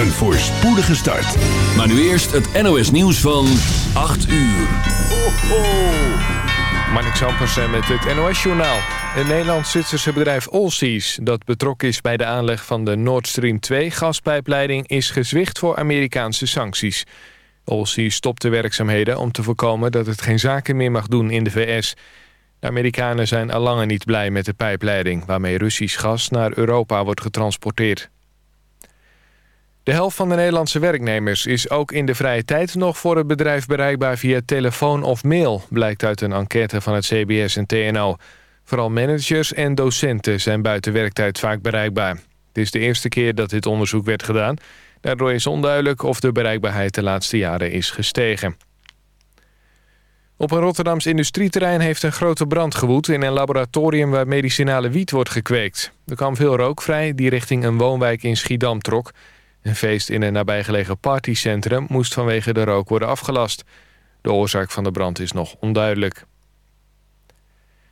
Een voorspoedige start. Maar nu eerst het NOS nieuws van 8 uur. Ho, ho. Marnik Zampersen met het NOS-journaal. Het Nederlands-Zwitserse bedrijf Allseas... dat betrokken is bij de aanleg van de Nord Stream 2 gaspijpleiding... is gezwicht voor Amerikaanse sancties. Allseas stopt de werkzaamheden om te voorkomen... dat het geen zaken meer mag doen in de VS. De Amerikanen zijn al langer niet blij met de pijpleiding... waarmee Russisch gas naar Europa wordt getransporteerd. De helft van de Nederlandse werknemers is ook in de vrije tijd nog voor het bedrijf bereikbaar via telefoon of mail, blijkt uit een enquête van het CBS en TNO. Vooral managers en docenten zijn buiten werktijd vaak bereikbaar. Het is de eerste keer dat dit onderzoek werd gedaan. Daardoor is onduidelijk of de bereikbaarheid de laatste jaren is gestegen. Op een Rotterdams industrieterrein heeft een grote brand gewoed... in een laboratorium waar medicinale wiet wordt gekweekt. Er kwam veel rook vrij die richting een woonwijk in Schiedam trok... Een feest in een nabijgelegen partycentrum moest vanwege de rook worden afgelast. De oorzaak van de brand is nog onduidelijk.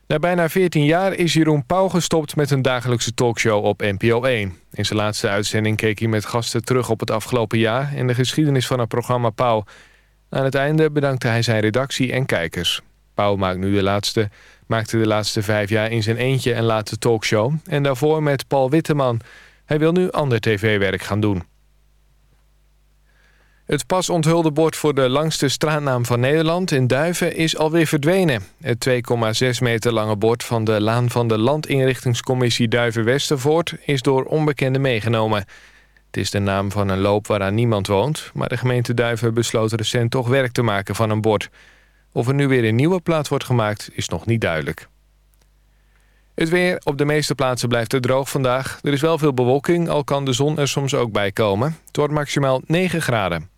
Na bijna 14 jaar is Jeroen Pauw gestopt met een dagelijkse talkshow op NPO 1. In zijn laatste uitzending keek hij met gasten terug op het afgelopen jaar... en de geschiedenis van het programma Pauw. Aan het einde bedankte hij zijn redactie en kijkers. Pauw maakt nu de laatste, maakte de laatste vijf jaar in zijn eentje een late talkshow... en daarvoor met Paul Witteman. Hij wil nu ander tv-werk gaan doen. Het pas onthulde bord voor de langste straatnaam van Nederland in Duiven is alweer verdwenen. Het 2,6 meter lange bord van de laan van de Landinrichtingscommissie Duiven-Westervoort is door onbekenden meegenomen. Het is de naam van een loop waaraan niemand woont, maar de gemeente Duiven besloot recent toch werk te maken van een bord. Of er nu weer een nieuwe plaats wordt gemaakt is nog niet duidelijk. Het weer. Op de meeste plaatsen blijft het droog vandaag. Er is wel veel bewolking, al kan de zon er soms ook bij komen. Het wordt maximaal 9 graden.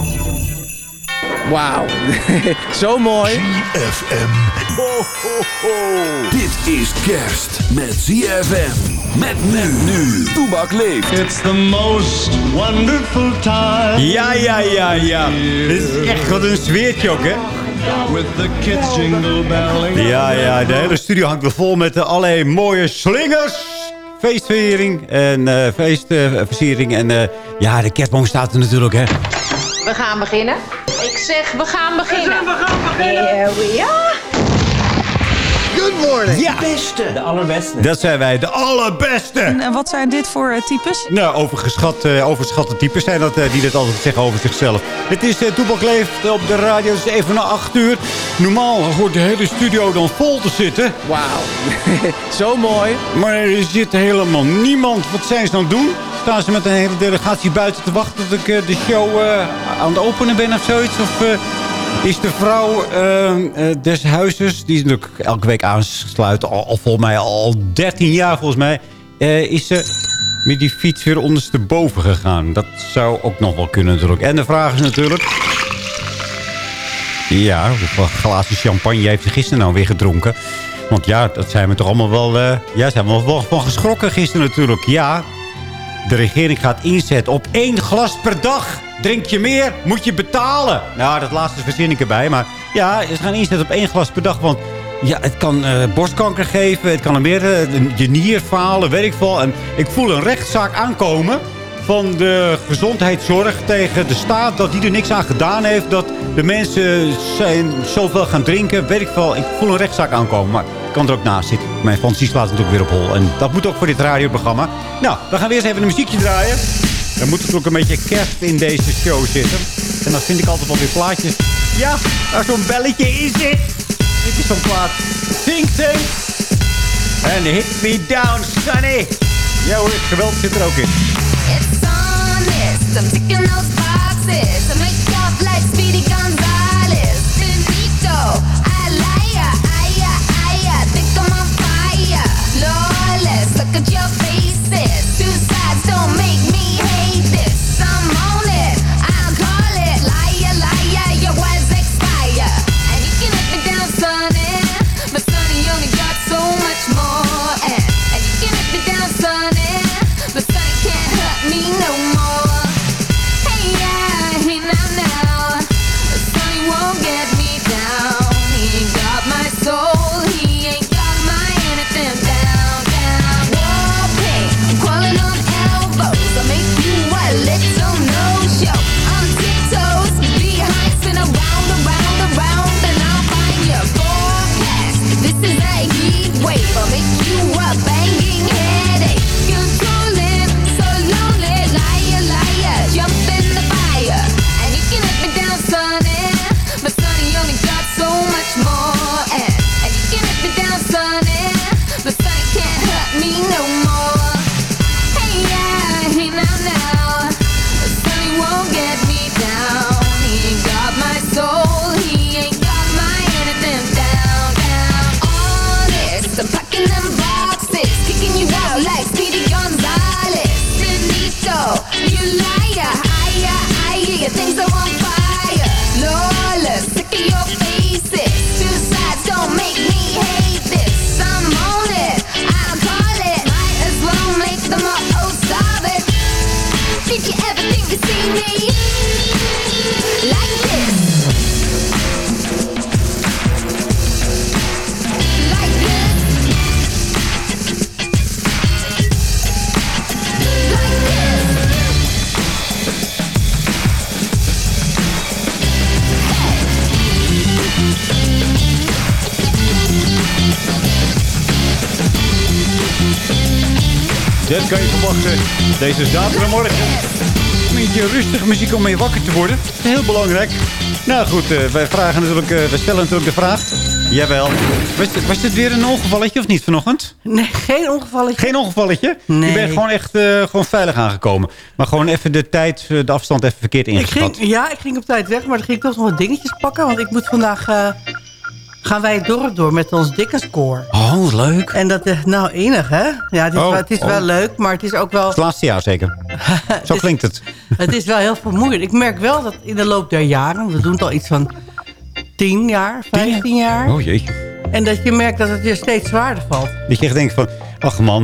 Wauw, zo mooi. ZFM. Ho, ho, ho. Dit is kerst met ZFM. Met men nu. Toebak leeft. It's the most wonderful time. Ja, ja, ja, ja. Dit is echt wat een sfeertje ook, hè? With the kids jingle belling. Ja, ja, de hele studio hangt weer vol met allerlei mooie slingers. Feestviering en uh, feestversiering. en uh, ja, de kerstboom staat er natuurlijk, hè. We gaan beginnen. Ik zeg, we gaan beginnen. We gaan beginnen. Here we are. Good morning. Ja, De allerbeste. dat zijn wij, de allerbeste. En wat zijn dit voor uh, types? Nou, overgeschat, uh, overschatte types zijn dat uh, die dit altijd zeggen over zichzelf. Het is uh, Toepak Leeft op de radio, het is even na 8 uur. Normaal hoort de hele studio dan vol te zitten. Wauw, zo mooi. Maar er zit helemaal niemand. Wat zijn ze dan doen? Staan ze met een hele delegatie buiten te wachten tot ik de show aan het openen ben of zoiets? Of is de vrouw uh, des huizes, die natuurlijk elke week aansluit, al, al volgens mij al 13 jaar volgens mij, uh, is ze met die fiets weer ondersteboven gegaan. Dat zou ook nog wel kunnen natuurlijk. En de vraag is natuurlijk, Ja, hoeveel glazen champagne heeft hij gisteren nou weer gedronken? Want ja, dat zijn we toch allemaal wel... eh, ja, zijn we wel van geschrokken gisteren natuurlijk. Ja, de regering gaat inzetten op één glas per dag. Drink je meer, moet je betalen. Nou, dat laatste verzin ik erbij. Maar ja, ze gaan inzetten op één glas per dag. Want ja, het kan eh, borstkanker geven. Het kan er meer eh, je nier falen, weet ik veel. En ik voel een rechtszaak aankomen van de gezondheidszorg tegen de staat... dat die er niks aan gedaan heeft. Dat de mensen zijn zoveel gaan drinken. Weet ik veel. Ik voel een rechtszaak aankomen. Maar kan er ook naast zitten. Mijn fantasie slaat natuurlijk weer op hol. En dat moet ook voor dit radioprogramma. Nou, dan gaan we eerst even een muziekje draaien. Er moet natuurlijk een beetje kerst in deze show zitten. En dan vind ik altijd wel weer plaatjes. Ja, waar zo'n belletje in zit. Dit is zo'n plaat. Sing, sing. En hit me down, Sunny. Ja hoor, geweld zit er ook in. Verwachten. Deze zaterdagmorgen. Een beetje rustige muziek om mee wakker te worden. Heel belangrijk. Nou goed, eh, wij, vragen natuurlijk, eh, wij stellen natuurlijk de vraag. Jawel. Was, dit- was dit weer een ongevalletje of niet vanochtend? Nee, geen ongevalletje. Geen ongevalletje? Nee. Je bent gewoon echt eh, gewoon veilig aangekomen. Maar gewoon even de tijd, de afstand even verkeerd Ik ingeschat. ging, ja, ik ging op tijd weg, maar dan ging ik toch nog wat dingetjes pakken. Want ik moet vandaag... eh, gaan wij het dorp door met ons Dickenscore. Oh, leuk. En dat is nou enig, hè? Ja, het is, Oh, wel, het is wel oh. leuk, maar het is ook wel... Het laatste jaar zeker. Zo klinkt het. Het is wel heel vermoeiend. Ik merk wel dat in de loop der jaren... we doen het al iets van 10 jaar, 15 jaar... Oh jeetje. en dat je merkt dat het je steeds zwaarder valt. Dat je echt denkt van, ach man.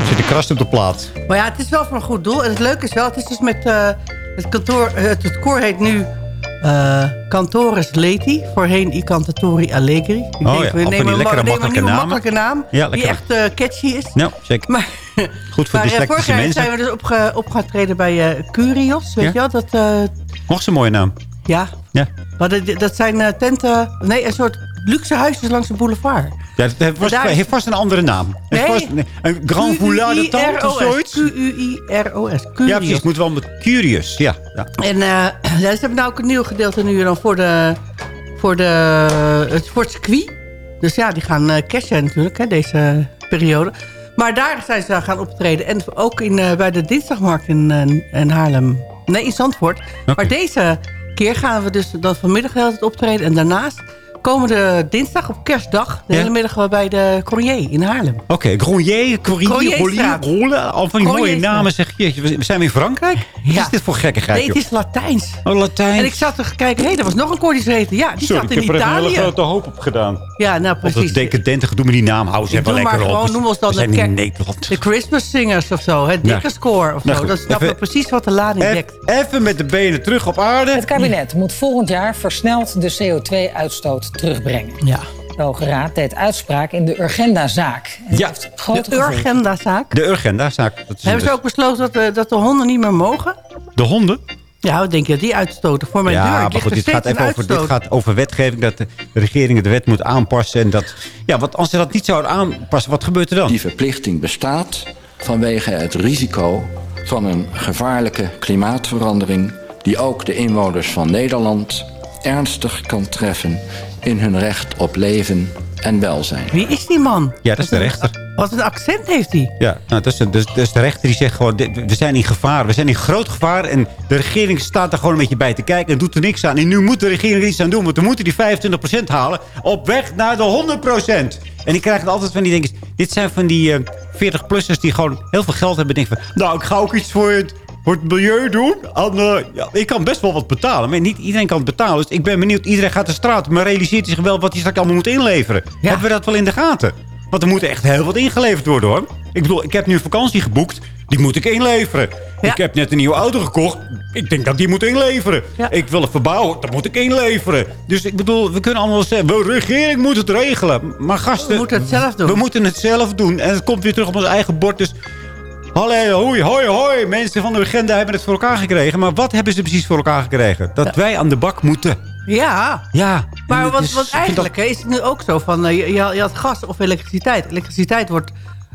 Er zit een krast op de plaat. Maar ja, het is wel voor een goed doel. En het leuke is wel, het is dus met eh, het kantoor... eh, het, het koor heet nu eh Cantores Leti. Voorheen I Cantatori Allegri. Ik Oh denk, ja, we nemen een lekkere, nemen een nieuwe namen. makkelijke naam. Ja, die echt eh, catchy is. Ja, zeker. Maar, Goed voor maar eh, vorig jaar zijn we dus op gaan treden bij Curios. Weet Ja? je wel? Dat, eh, Nog zo'n mooie naam. ja. Ja. Maar dat, dat zijn tenten... Nee, een soort luxe huisjes langs de boulevard. Ja, het heeft vast, heeft vast een andere naam. Het Nee. vast- nee, een Grand Foulard de Tante of zoiets. Q-U-I-R-O-S. Ja, precies. Het moet wel met Curious. Ja, ja. En ja, ze hebben nou ook een nieuw gedeelte nu dan voor, de, voor, de, het, voor het circuit. Dus ja, die gaan eh cashen natuurlijk, hè, deze periode. Maar daar zijn ze gaan optreden. En ook in, eh, bij de dinsdagmarkt in, in Haarlem. Nee, in Zandvoort. Maar deze keer gaan we dus dan vanmiddag tijd optreden. En daarnaast komende dinsdag op kerstdag... de Ja. hele middag wel bij de Cornier in Haarlem. Oké, Gronier, Corrier, Cronierstraat. Rolle. Al van die mooie namen zeg je. We zijn in Frankrijk? Wat is dit voor gekkigheid, Nee, het is Latijns. Oh, Latijn. En ik zat te kijken, hé, hey, er was nog een zo heette. Ja, die Sorry, zat ik in heb er een Italië. hele grote hoop op gedaan. Ja, nou Of precies. dat decadente gedoe met die naam. Hou ze Ik even doe lekker maar op. gewoon, noem ons dan we de zijn in kerk- Nederland. De Christmas Singers of zo. Het Nou, Dikkerscore of nou zo. Dat snappen we even- precies wat de lading dekt. Even met de benen terug op aarde. Het kabinet moet volgend jaar versneld de CO2-uitstoot terugbrengen. Ja. De Hoge Raad deed uitspraak in de Urgenda-zaak. En Ja. De. Urgenda-zaak. De Urgenda-zaak. Dat is Hebben ze dus- ook besloten dat de, dat de honden niet meer mogen? De honden? Ja, wat denk je dat die uitstoten? Voor mijn deur Ja, maar goed, dit gaat, even over, dit gaat over wetgeving. Dat de regering de wet moet aanpassen. En dat, ja, want als ze dat niet zouden aanpassen, wat gebeurt er dan? Die verplichting bestaat vanwege het risico van een gevaarlijke klimaatverandering die ook de inwoners van Nederland ernstig kan treffen in hun recht op leven en welzijn. Wie is die man? Ja, dat is de rechter. Wat een accent heeft hij. Ja, nou, dat, is, dat, is, dat is de rechter die zegt gewoon... we zijn in gevaar, we zijn in groot gevaar... en de regering staat er gewoon een beetje bij te kijken... en doet er niks aan. En nu moet de regering er iets aan doen... want we moeten die 25% halen... op weg naar de 100%. En ik krijg het altijd van die dingen... dit zijn van die eh 40-plussers die gewoon heel veel geld hebben... en denken van, nou, ik ga ook iets voor het, voor het milieu doen. En, eh, ja, ik kan best wel wat betalen, maar niet iedereen kan het betalen. Dus ik ben benieuwd, iedereen gaat de straat... maar realiseert zich wel wat hij straks allemaal moet inleveren. Hebben we dat wel in de gaten? Want er moet echt heel wat ingeleverd worden, hoor. Ik bedoel, ik heb nu een vakantie geboekt. Die moet ik inleveren. Ik heb net een nieuwe auto gekocht. Ik denk dat die moet inleveren. Ik wil het verbouwen. Dat moet ik inleveren. Dus ik bedoel, we kunnen allemaal zeggen... De regering moet het regelen. Maar gasten... We moeten het zelf doen. We moeten het zelf doen. En het komt weer terug op ons eigen bord. Dus... Hallo, hoi, hoi, hoi. Mensen van de agenda hebben het voor elkaar gekregen. Maar wat hebben ze precies voor elkaar gekregen? Dat wij aan de bak moeten. Ja. Ja. Maar wat, is- wat eigenlijk is het nu ook zo van... eh, je, je had- gas of elektriciteit. Elektriciteit wordt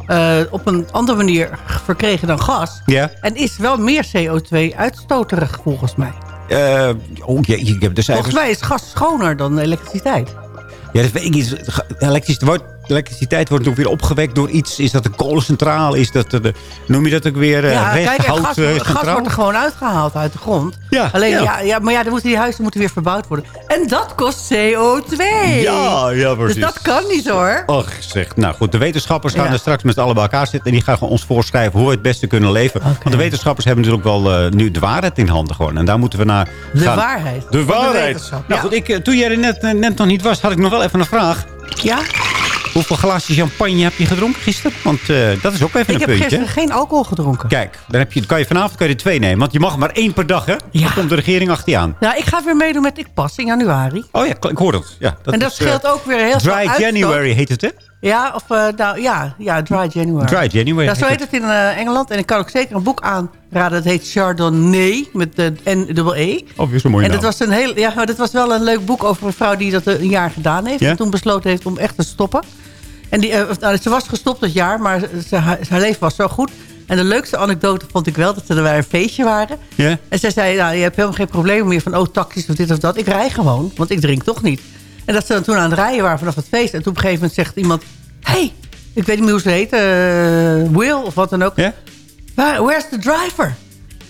eh, op een andere manier verkregen dan gas. Ja. En is wel meer CO2-uitstoterig volgens mij. Eh, oh, je, ik heb de cijfers. Volgens mij is gas schoner dan elektriciteit. Ja, dat weet ik niet. Elektriciteit wordt, elektriciteit wordt ook weer opgewekt door iets. Is dat een kolencentrale? Is dat de, noem je dat ook weer uh, ja, kijk, en gas, gas wordt er gewoon uitgehaald uit de grond. Ja, Alleen, ja. ja. Ja, maar ja, dan moeten die huizen moeten weer verbouwd worden. En dat kost CO2. Ja, ja, precies. Dus dat kan niet hoor. Och, zeg. Nou goed, de wetenschappers gaan er straks met z'n allen bij elkaar zitten. En die gaan gewoon ons voorschrijven hoe we het beste kunnen leven. Want de wetenschappers hebben natuurlijk wel eh, nu de waarheid in handen gewoon. En daar moeten we naar De gaan. waarheid. De waarheid. nou goed, ik, eh, toen jij er net, eh, net nog niet was, had ik nog wel even een vraag. Ja? Hoeveel glaasjes champagne heb je gedronken gisteren? Want eh, dat is ook even Ik een heb puntje. gisteren geen alcohol gedronken. Kijk, dan, heb je, kan je vanavond kan je er twee nemen. Want je mag maar één per dag, hè? Dan komt de regering achter je aan. Ja, ik ga weer meedoen met Ik Pas in januari. Oh ja, ik hoor dat. Ja, en dat is, eh, scheelt ook weer heel veel Dry. January heet het, hè? Ja, of, eh, nou, ja, ja, Dry January. Dry January Ja, zo heet het in Engeland. En ik kan ook zeker een boek aanraden. Dat heet Chardonnay, met de N-E-E. Oh, weer zo'n mooie En dat naam. was, een heel, ja, dat was wel een leuk boek over een vrouw die dat een jaar gedaan heeft. Ja? En toen besloten heeft om echt te stoppen. En die, eh, nou, ze was gestopt dat jaar, maar ze, haar, haar leven was zo goed. En de leukste anekdote vond ik wel dat ze er bij een feestje waren. En zij zei, nou, je hebt helemaal geen probleem meer van... oh, taxis of dit of dat. Ik rij gewoon, want ik drink toch niet. En dat ze dan toen aan het rijden waren vanaf het feest. En toen op een gegeven moment zegt iemand... hey, ik weet niet meer hoe ze heet. eh, Will of wat dan ook. Ja? Waar, where's the driver?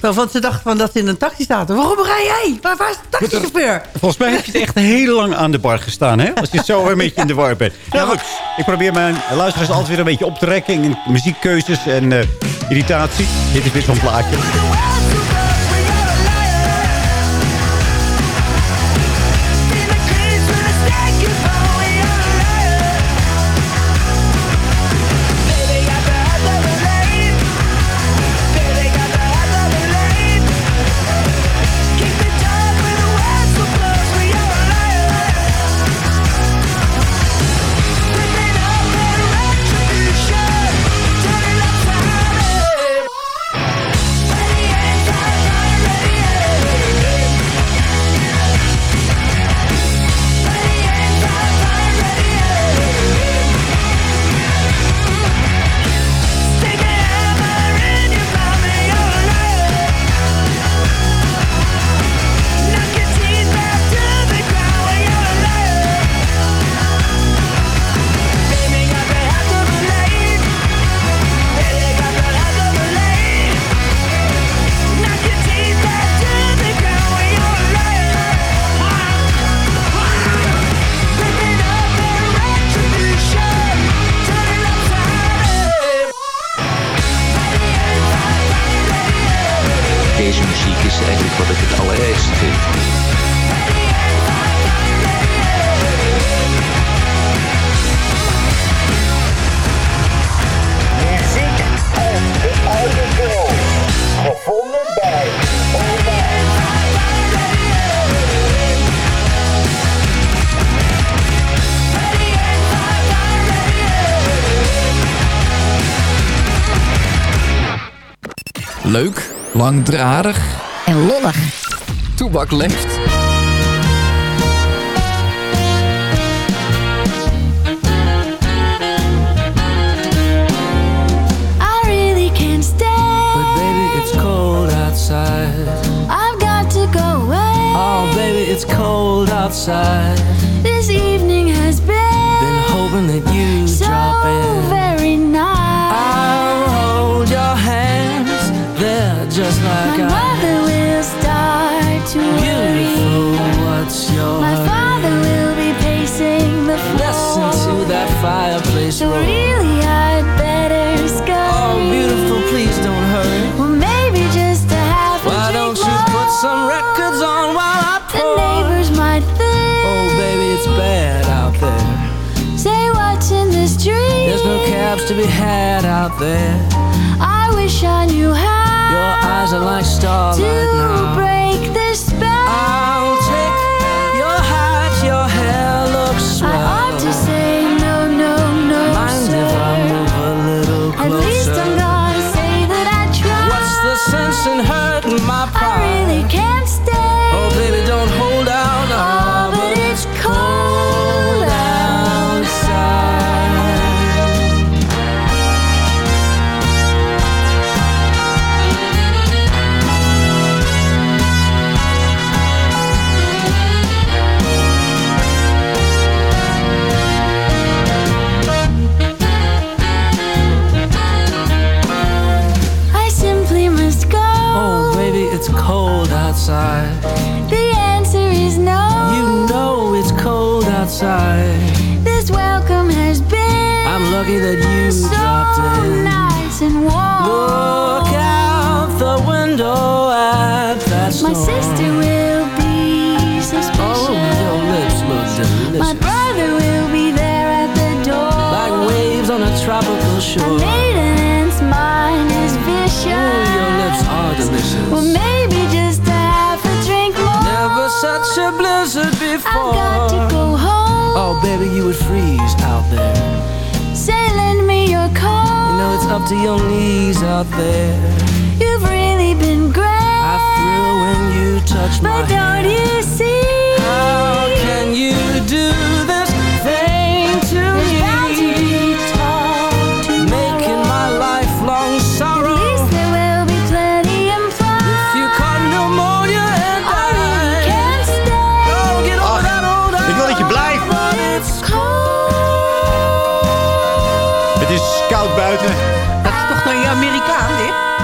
Zo, Want ze dacht van dat ze in een taxi zaten. Waarom rij jij? Waar, waar is de taxichauffeur? Volgens mij heb je het echt heel lang aan de bar gestaan, hè? Als je zo een beetje in de war bent. Nou goed, ik probeer mijn luisteraars altijd weer een beetje op te rekken... in muziekkeuzes en eh, irritatie. Dit is weer zo'n plaatje. Leuk, langdradig En lollig. Toebak leeft. I really can't stay. But baby, it's cold outside. I've got to go away. Oh, baby, it's cold outside. This evening has been, Been hoping that out there. I wish I knew how Your eyes are like starlight now.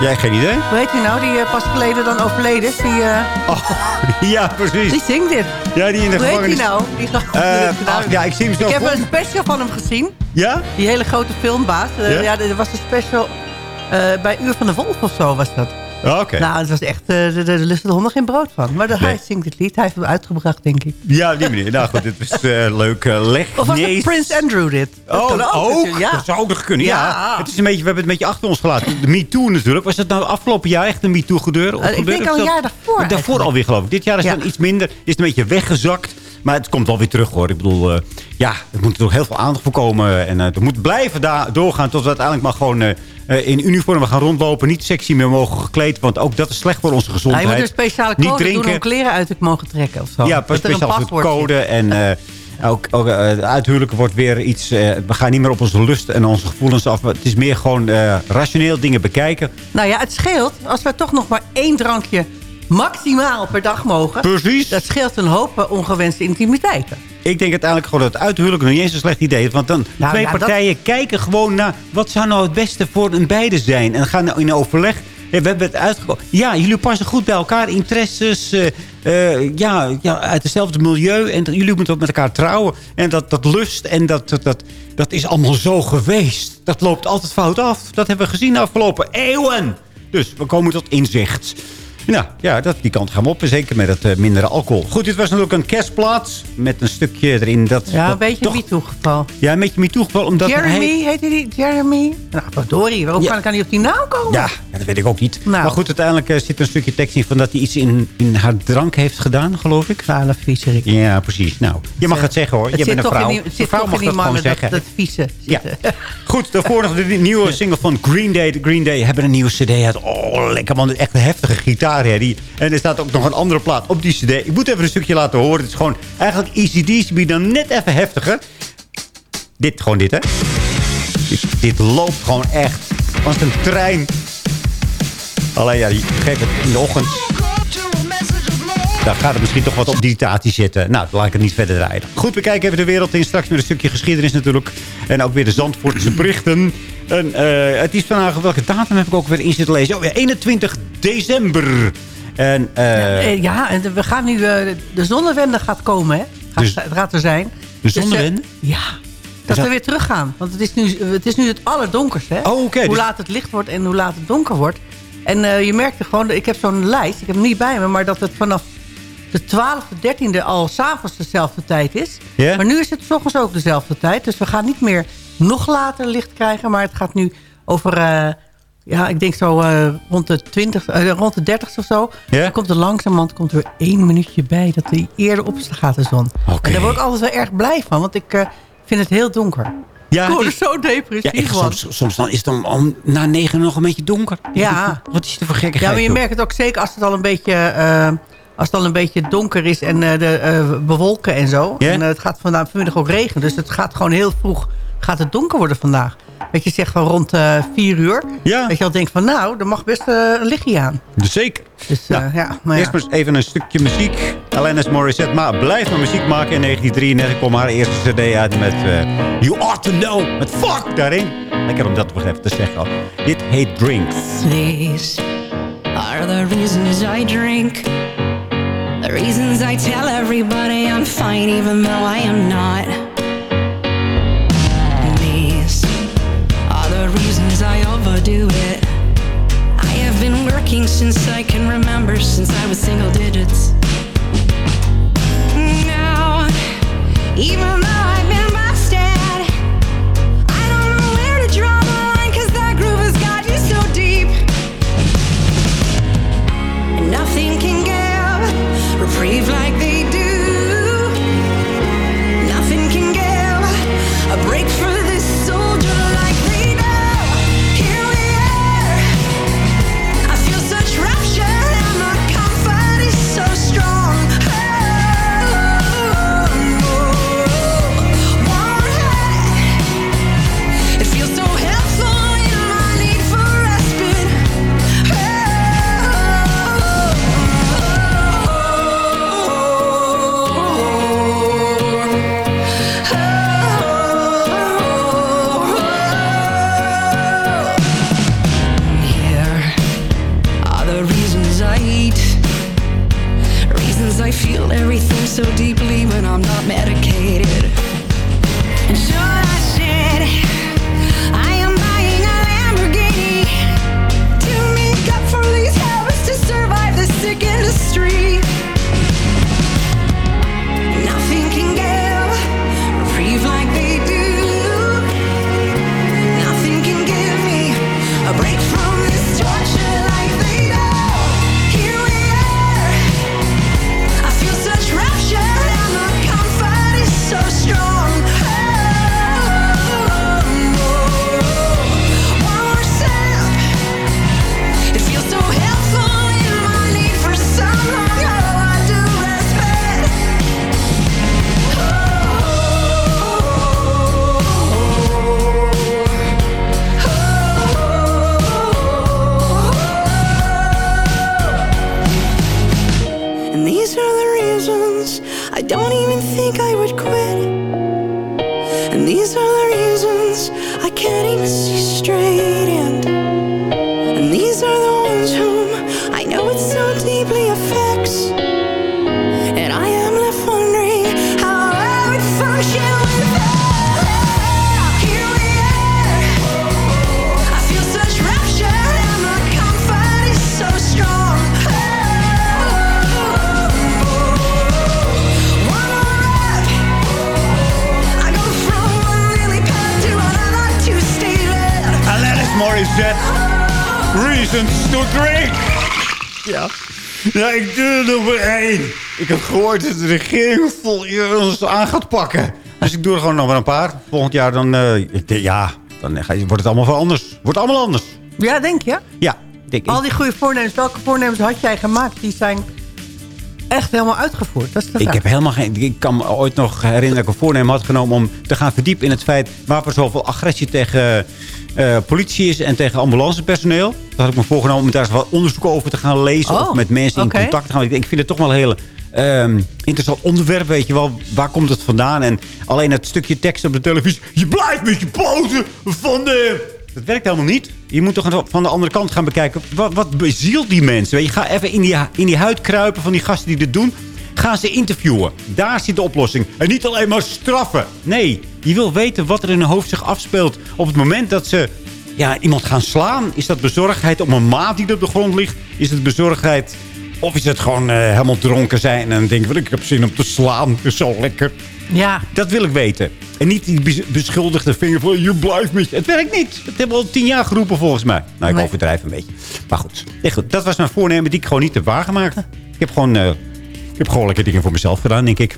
Jij geen idee? Hoe heet hij nou, die eh, pas geleden dan overleden is? Die, eh, Oh, ja, precies. die zingt dit. Ja, die in de Hoe heet gevangenis. hij nou? Die gast die gedaan. ach, ja, ik zie hem zo Ik heb een special van hem gezien. Ja? Die hele grote filmbaas. Ja? ja? er was een special bij Uur van de Wolf of zo was dat. Oh. Nou, het was echt, uh, er lusten de honden geen brood van. Maar de, Nee. hij zingt het lied. Hij heeft hem uitgebracht, denk ik. Ja, die meneer. Nou goed, dit is eh, leuk. eh, leg Of was het Prins Andrew dit? Dat Oh, kan ook ja. Dat zou ook nog kunnen, ja. Ja. Het is een beetje, we hebben het een beetje achter ons gelaten. De MeToo natuurlijk. Was het nou afgelopen jaar echt een MeToo gebeuren? Eh, ik denk al een jaar daarvoor Daarvoor alweer geloof ik. Dit jaar is het dan iets minder. Is het een beetje weggezakt. Maar het komt wel weer terug hoor. Ik bedoel, eh, ja, er moet toch heel veel aandacht voor komen. En eh er moet blijven daar doorgaan tot we uiteindelijk maar gewoon... eh, eh, in uniformen gaan rondlopen. Niet sexy meer mogen gekleed. Want ook dat is slecht voor onze Ja, gezondheid. je moet een speciale Niet code doen drinken. om kleren uit te mogen trekken of zo. Ja, er speciaal paswoordje. code. En eh, ook, ook eh, het uithuwelijken wordt weer iets... eh, we gaan niet meer op onze lust en onze gevoelens af. Het is meer gewoon eh, rationeel dingen bekijken. Nou ja, het scheelt als we toch nog maar één drankje maximaal per dag mogen. Precies. Dat scheelt een hoop eh, ongewenste intimiteiten. Ik denk uiteindelijk gewoon dat het uithuwelijk nog niet eens een slecht idee is. Want dan Nou, twee ja, dat- partijen kijken gewoon naar... wat zou nou het beste voor een beide zijn? En gaan in overleg... We hebben het uitgekomen. Ja, jullie passen goed bij elkaar. Interesses, eh, eh, ja, ja, uit hetzelfde milieu. En dat, jullie moeten ook met elkaar trouwen. En dat, dat lust en dat, dat, dat, dat is allemaal zo geweest. Dat loopt altijd fout af. Dat hebben we gezien de afgelopen eeuwen. Dus we komen tot inzicht. Nou, ja, dat, die kant gaan we op. Zeker met het eh, mindere alcohol. Goed, dit was natuurlijk een kerstplaats. Met een stukje erin. Dat, Ja, dat een beetje toch- MeToo-geval. Ja, een beetje MeToo geval. Omdat Jeremy, hij- heette die? Jeremy? Nou, verdorie, waarom Ja. kan ik aan niet op die naam komen? Ja, dat dat weet ik ook niet. Nou. Maar goed, uiteindelijk eh, zit er een stukje tekst in... van dat hij iets in, in haar drank heeft gedaan, geloof ik. Vuile viezerik. Ja, precies. Nou, je mag het zeggen hoor. Het Je bent een vrouw. die, het zit een vrouw mag in die dat gewoon mannen, dat, zeggen. dat vieze Ja. Goed, daarvoor nog de nieuwe single van Green Day. De Green Day hebben een nieuwe cd uit. Oh, lekker man. Echt een heftige gitaar. En er staat ook nog een andere plaat op die cd. Ik moet even een stukje laten horen. Het is gewoon eigenlijk maar dan net even heftiger. Dit, gewoon dit, hè. Dit, loopt gewoon echt als een trein. Alleen ja, je geeft het in de ochtend. Daar gaat het misschien toch wat op dictatie zitten. Nou, laat ik het niet verder draaien. Goed, we kijken even de wereld in. Straks weer een stukje geschiedenis natuurlijk. En ook weer de Zandvoortse berichten. En, eh, het is vandaag, welke datum heb ik ook weer in zitten lezen? Oh ja, 21 december. En, eh, ja, en we gaan nu... eh, de zonnewende gaat komen, hè? Gaat, Dus- het gaat er zijn. de Dus, zonnewende? ja. Dat dat- we weer teruggaan. Want het is nu het, is nu het allerdonkerste. Hè? Oh, hoe dus- laat het licht wordt en hoe laat het donker wordt. En je merkte gewoon... Ik heb zo'n lijst. Ik heb hem niet bij me. Maar dat het vanaf de 12e, 13e al s'avonds dezelfde tijd is. Maar nu is het 's ochtends ook dezelfde tijd. Dus we gaan niet meer nog later licht krijgen. Maar het gaat nu over... eh, ja, ik denk zo eh, rond, de 20, eh, rond de 30 of zo. Ja? Dan komt er langzamerhand komt er weer één minuutje bij... dat hij eerder op gaat, de zon. Oké. En daar word ik altijd wel erg blij van. Want ik vind het heel donker. Ja, ik word het er zo depressief ja, soms, soms dan is het om, om na negen nog een beetje donker. Ja. Wat is er voor gekkigheid? Ja, maar je merkt het ook zeker als het al een beetje, als het al een beetje donker is en de bewolken en zo. En het gaat vandaag vanmiddag ook regenen. Dus het gaat gewoon heel vroeg gaat het donker worden vandaag. Weet je, zeg van rond eh 4 uur. Ja. Weet je al denkt van nou, er mag best eh, een lichtje aan. Dus zeker. Dus eh, Nou, ja, maar ja. Eerst maar even een stukje muziek. Alanis Morissette, maar blijf maar muziek maken. In 1933 kwam haar eerste cd uit met eh, You Ought To Know. Met fuck daarin. Lekker om dat nog even te zeggen. Dit heet Drinks. These are the reasons I drink. The reasons I tell everybody I'm fine even though I am not. Overdo it. I have been working since I can remember, since I was single digits. Ja, ik doe er nog maar één. Ik heb gehoord dat de regering vol ons aan gaat pakken. Dus ik doe er gewoon nog maar een paar. Volgend jaar dan... eh, ik denk, ja, dan je- wordt het allemaal wel anders. Wordt allemaal anders. Ja, denk je? Ja, denk ik. Al die goede voornemens, welke voornemens had jij gemaakt? Die zijn echt helemaal uitgevoerd. Dat is Ik heb helemaal geen... Ik kan me ooit nog herinneren dat ik een voornemen had genomen... om te gaan verdiepen in het feit... waarvoor zoveel agressie tegen eh, politie is... en tegen ambulancepersoneel. Dat had ik me voorgenomen om daar eens wat onderzoek over te gaan lezen... Oh, of met mensen in contact te gaan. Ik, denk, ik vind het toch wel een heel ehm, interessant onderwerp, weet je wel. Waar komt het vandaan? En alleen het stukje tekst op de televisie... Je blijft met je poten van de... Dat werkt helemaal niet. Je moet toch van de andere kant gaan bekijken. Wat, wat bezielt die mensen? Je, ga even in die, in die huid kruipen van die gasten die dit doen. Ga ze interviewen. Daar zit de oplossing. En niet alleen maar straffen. Nee, je wil weten wat er in hun hoofd zich afspeelt. Op het moment dat ze ja, iemand gaan slaan. Is dat bezorgdheid om een maat die op de grond ligt? Is het bezorgdheid... Of is het gewoon eh, helemaal dronken zijn en denken van ik heb zin om te slaan. Het is zo lekker. Ja. Dat wil ik weten. En niet die bes- beschuldigde vinger van je blijft met je. Het werkt niet. Dat hebben we al tien jaar geroepen volgens mij. Nou, ik Nee. overdrijf een beetje. Maar goed. Nee, goed. Dat was mijn voornemen die ik gewoon niet heb waargemaakt. Ik heb gewoon, eh, ik heb gewoon lekker dingen voor mezelf gedaan, denk ik.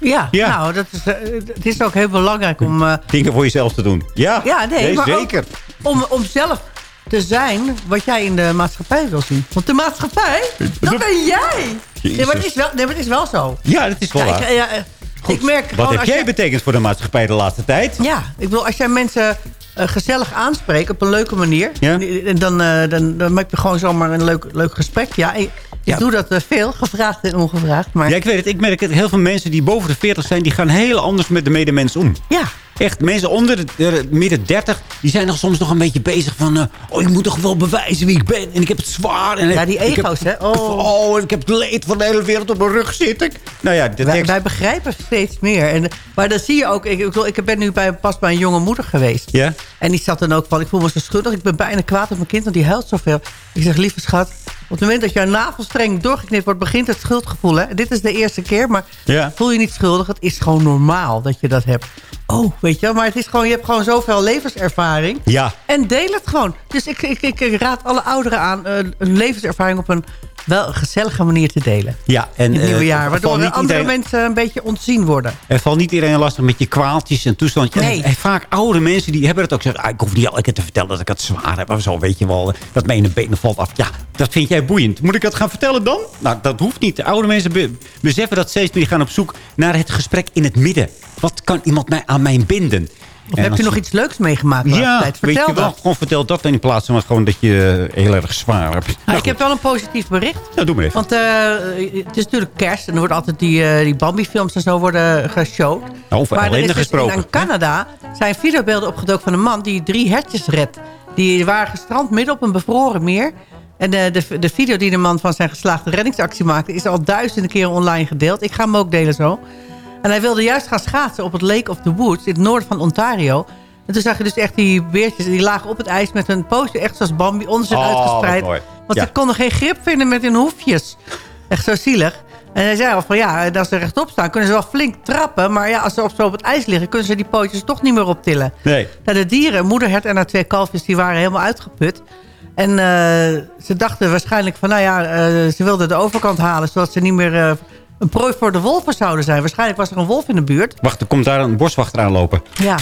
Ja, Ja. nou, dat is, eh, het is ook heel belangrijk om... Dingen voor jezelf te doen. Ja, ja, nee, maar ook zeker. om, om zelf te zijn wat jij in de maatschappij wil zien. Want de maatschappij, dat ben jij. Nee, maar het is wel, nee, maar het is wel zo. Ja, dat is wel waar. ik, ja, eh, ik merk Wat heb jij betekend voor de maatschappij de laatste tijd? Ja, ik bedoel, als jij mensen eh, gezellig aanspreekt op een leuke manier... Ja. dan, eh, dan, dan maak je gewoon zomaar een leuk, leuk gesprek. Ja, ik, ik doe dat eh, veel, gevraagd en ongevraagd. Maar Ja, ik weet het. Ik merk het. Heel veel mensen die boven de 40 zijn... die gaan heel anders met de medemens om. Ja. Echt, mensen onder de, de midden 30... die zijn nog soms nog een beetje bezig van... eh, oh, ik moet toch wel bewijzen wie ik ben. En ik heb het zwaar. En Ja, die heb- ego's, hè? Oh. Oh. en ik heb het leed van de hele wereld op mijn rug zitten. Nou ja, wij, tekst... wij begrijpen steeds meer. En, maar dan zie je ook... Ik, ik, ben nu bij, pas bij een jonge moeder geweest. Ja? En die zat dan ook van... Ik voel me zo schuldig. Ik ben bijna kwaad op mijn kind, want die huilt zoveel. Ik zeg, lieve schat... Op het moment dat jouw navelstreng doorgeknipt wordt... begint het schuldgevoel. Hè? Dit is de eerste keer, maar Ja. voel je niet schuldig. Het is gewoon normaal dat je dat hebt. Oh, weet je wel. Maar het is gewoon, je hebt gewoon zoveel levenservaring. Ja. En deel het gewoon. Dus ik, ik, ik raad alle ouderen aan... eh, een levenservaring op een wel gezellige manier te delen. Ja, en, In het nieuwe eh, jaar. Waardoor andere iedereen- mensen een beetje ontzien worden. Er valt niet iedereen lastig met je kwaaltjes en toestandjes. Nee. En vaak oude mensen die hebben het ook zeggen... Ah, ik hoef niet elke keer te vertellen dat ik het zwaar heb. Of zo, weet je wel. Dat mijn benen valt af. Ja, dat vind jij boeiend. Moet ik dat gaan vertellen dan? Nou, dat hoeft niet. De oude mensen be- beseffen dat steeds meer. Die gaan op zoek naar het gesprek in het midden. Wat kan iemand mij aan mij binden? Of En heb je nog iets leuks meegemaakt Ja, weet je wel. dat. Gewoon vertel dat in plaats van gewoon dat je eh, heel erg zwaar hebt. Nou, Ah, ik heb wel een positief bericht. Ja, doe maar even. Want eh, het is natuurlijk kerst. En er worden altijd die, eh, die Bambi-films en zo worden geshowd. Nou, over maar er is dus gesproken. in Canada zijn videobeelden opgedoken van een man... die drie hertjes redt. Die waren gestrand midden op een bevroren meer. En de, de, de video die de man van zijn geslaagde reddingsactie maakte... is al duizenden keren online gedeeld. Ik ga hem ook delen zo. En hij wilde juist gaan schaatsen op het Lake of the Woods... in het noorden van Ontario... En toen zag je dus echt die beertjes, die lagen op het ijs met hun pootje echt zoals Bambi onder zich Oh, uitgespreid. Want Ja. ze konden geen grip vinden met hun hoefjes. Echt zo zielig. En hij zei al van ja, als ze rechtop staan kunnen ze wel flink trappen. Maar ja, als ze op, zo op het ijs liggen kunnen ze die pootjes toch niet meer optillen. Nee. Nou, de dieren, moederhert en haar twee kalfjes, die waren helemaal uitgeput. En eh, ze dachten waarschijnlijk van, nou ja, eh, ze wilden de overkant halen... zodat ze niet meer eh, een prooi voor de wolven zouden zijn. Waarschijnlijk was er een wolf in de buurt. Wacht, er komt daar een boswachter aanlopen. Ja,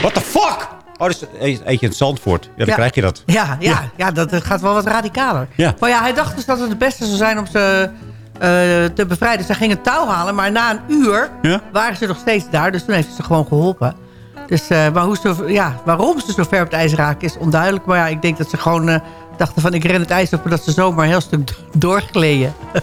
What the fuck? Oh, dus eet eet je in Zandvoort. Ja, dan Ja. krijg je dat. ja, ja, ja. dat gaat wel wat radicaler. Ja. Maar ja, hij dacht dus dat het het beste zou zijn om ze eh, te bevrijden. Dus hij ging een touw halen, maar na een uur Ja? waren ze nog steeds daar. Dus toen heeft hij ze gewoon geholpen. Dus, eh, maar hoe ze, ja, waarom ze zo ver op het ijs raken is onduidelijk. Maar ja, ik denk dat ze gewoon eh, dachten van ik ren het ijs op... en dat ze zomaar een heel stuk do- doorgleden.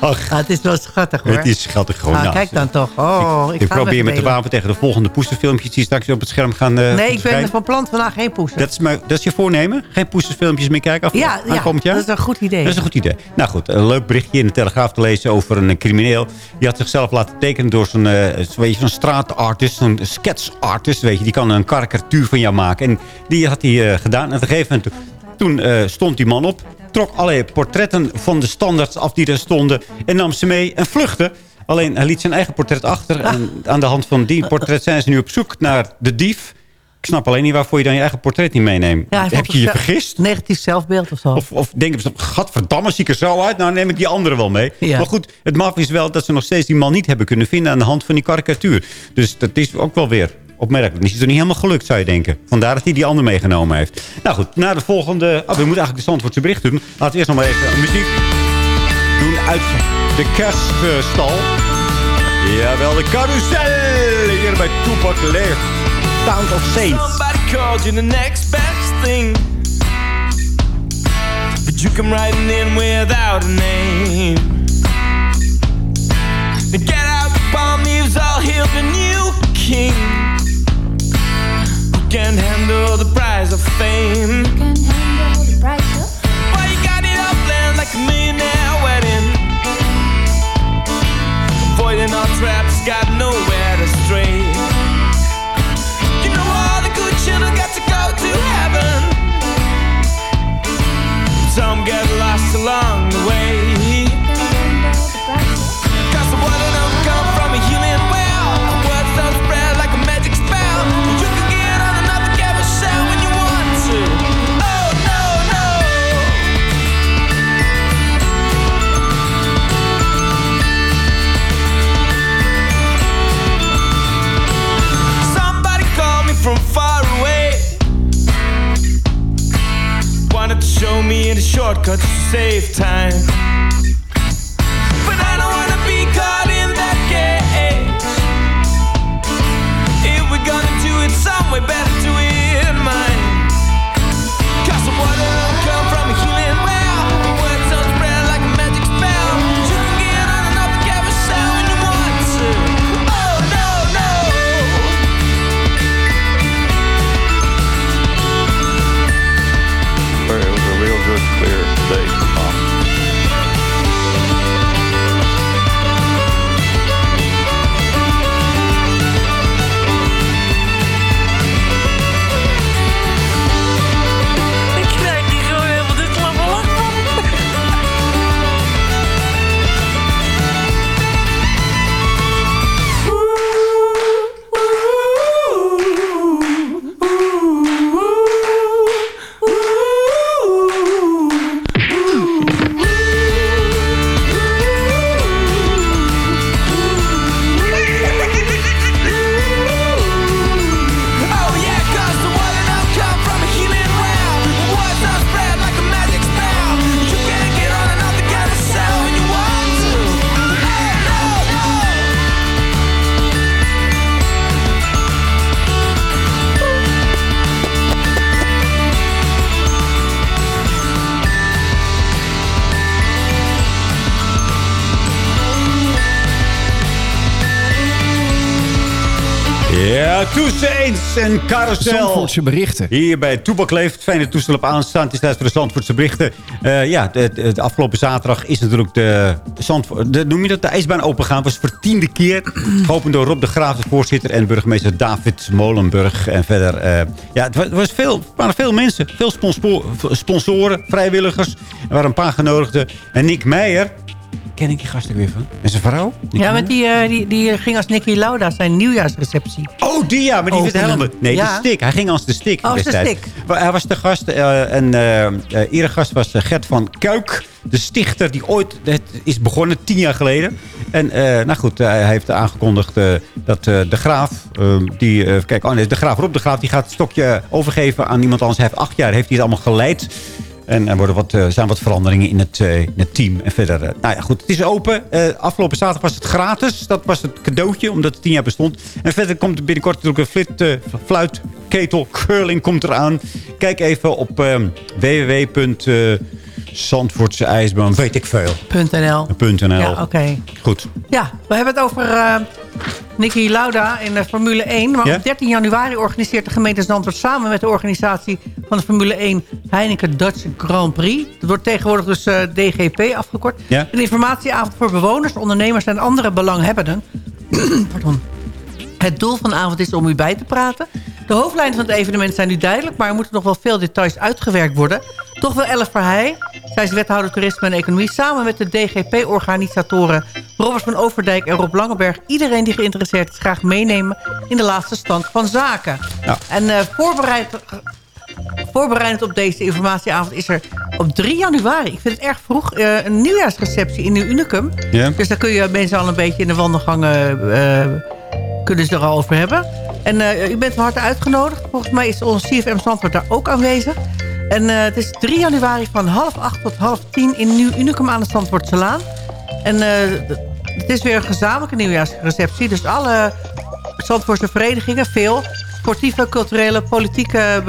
Ach, Ah, het is wel schattig hoor. het is schattig gewoon. Ah, Nou, kijk dan toch. Oh, ik, Ik probeer hem me te delen. wapen tegen de volgende poesterfilmpjes... die straks op het scherm gaan eh, Nee, ik ben van plan vandaag geen poezen. Dat is, mijn, dat is je voornemen? Geen poesterfilmpjes meer kijken af, ja, ja dat is een goed idee. Dat is een goed idee. Nou goed, een leuk berichtje in de Telegraaf te lezen over een crimineel. Die had zichzelf laten tekenen door zo'n eh, zo zo'n straatartist, zo'n sketchartist. Weet je, die kan een karikatuur van jou maken. En die had hij eh, gedaan. En op een gegeven moment, toen eh, stond die man op, trok allerlei portretten van de standaards af die er stonden. En nam ze mee en vluchtte. Alleen hij liet zijn eigen portret achter. En aan de hand van die portret zijn ze nu op zoek naar de dief. Ik snap alleen niet waarvoor je dan je eigen portret niet meeneemt. Ja, Heb je je vergist? Negatief zelfbeeld of zo. Of, of denk je, gadverdamme, zie ik er zo uit? Nou, neem ik die andere wel mee. Ja. Maar goed, het maf is wel dat ze nog steeds die man niet hebben kunnen vinden... aan de hand van die karikatuur. Dus dat is ook wel weer opmerkelijk. Is er niet helemaal gelukt, zou je denken. Vandaar dat hij die ander meegenomen heeft. Nou goed, na de volgende... Oh, we moeten eigenlijk de Zandvoortse bericht doen. Laten we eerst nog maar even muziek doen uit de kerststal. Jawel, de carousel. Hier bij Toepak Leeg. Town of Saints. Somebody called you the next best thing. But you come riding in without a name. Get out the leaves, all hail the new king. Can handle the prize of fame? Why you got it all planned like a millionaire wedding? Avoiding all traps, got nowhere to stray. You know all the good children got to go to heaven. Some get lost along the way. Show me the shortcuts to save time. But I don't wanna be caught in that cage. If we're gonna do it some way, better do it Eens en carousel. Zandvoortse berichten. Hier bij Toebak leeft. Fijne toestel op aanstaan. Het is tijd voor de Zandvoortse berichten. Eh, ja, de, de- de afgelopen zaterdag is natuurlijk de, Zandvoort, de, noem je dat, de ijsbaan opengegaan. was voor tiende keer. Geopend door Rob de Graaf, de voorzitter. En burgemeester David Molenburg. En verder, eh, ja, het was, was veel, waren veel mensen. Veel sponsor- sponsoren, vrijwilligers. Er waren een paar genodigden. En Nick Meijer, ken ik die gast ook weer van? En zijn vrouw? Ja, met die, eh, die, die ging als Nicky Lauda zijn nieuwjaarsreceptie. Oh, die ja, maar die Openen. helm. Nee, Ja. de stick. Hij ging als de stick Oh, als de stick. Hij was de gast. eh, en eh, eregast was Gert van Kuik. De stichter die ooit het is begonnen, tien jaar geleden. En nou goed, hij heeft aangekondigd dat de graaf... eh, die, kijk, oh nee, de graaf Rob de Graaf... die gaat het stokje overgeven aan iemand anders. Hij heeft acht jaar heeft hij het allemaal geleid. En er worden wat, eh, zijn wat veranderingen in het, eh, team. En verder, eh, nou ja, goed, het is open. Afgelopen zaterdag was het gratis. Dat was het cadeautje, omdat het tien jaar bestond. En verder komt binnenkort natuurlijk een flit, ketel, curling komt eraan. Kijk even op eh www.zandvoortse ijsbaan, weet ik veel. .nl. .nl. Ja, oké. Goed. Ja, we hebben het over eh Nicky Lauda in de Formule 1. Maar Ja? op 13 januari organiseert de gemeente Zandvoort... samen met de organisatie van de Formule 1 Heineken Dutch Grand Prix. Dat wordt tegenwoordig dus eh, DGP afgekort. Ja. Een informatieavond voor bewoners, ondernemers en andere belanghebbenden. Pardon. Het doel van de avond is om u bij te praten. De hoofdlijnen van het evenement zijn nu duidelijk... maar er moeten nog wel veel details uitgewerkt worden. Toch wil Elf Verheij, zij is wethouder toerisme en economie... samen met de DGP-organisatoren Robert van Overdijk en Rob Langenberg... iedereen die geïnteresseerd is graag meenemen... in de laatste stand van zaken. Ja. En eh, voorbereid, voorbereidend op deze informatieavond... is er op 3 januari, ik vind het erg vroeg... eh, een nieuwjaarsreceptie in de Unicum. Ja. Dus daar kun je mensen al een beetje in de wandelgangen... eh, kunnen ze er al over hebben. En eh, u bent van harte uitgenodigd. Volgens mij is ons CFM Zandvoort daar ook aanwezig. En eh, het is 3 januari van half acht tot half tien in Nieuw Unicum aan de Zandvoortselaan. En eh, het is weer een gezamenlijke nieuwjaarsreceptie. Dus alle Zandvoortse verenigingen, veel... sportieve, culturele, politieke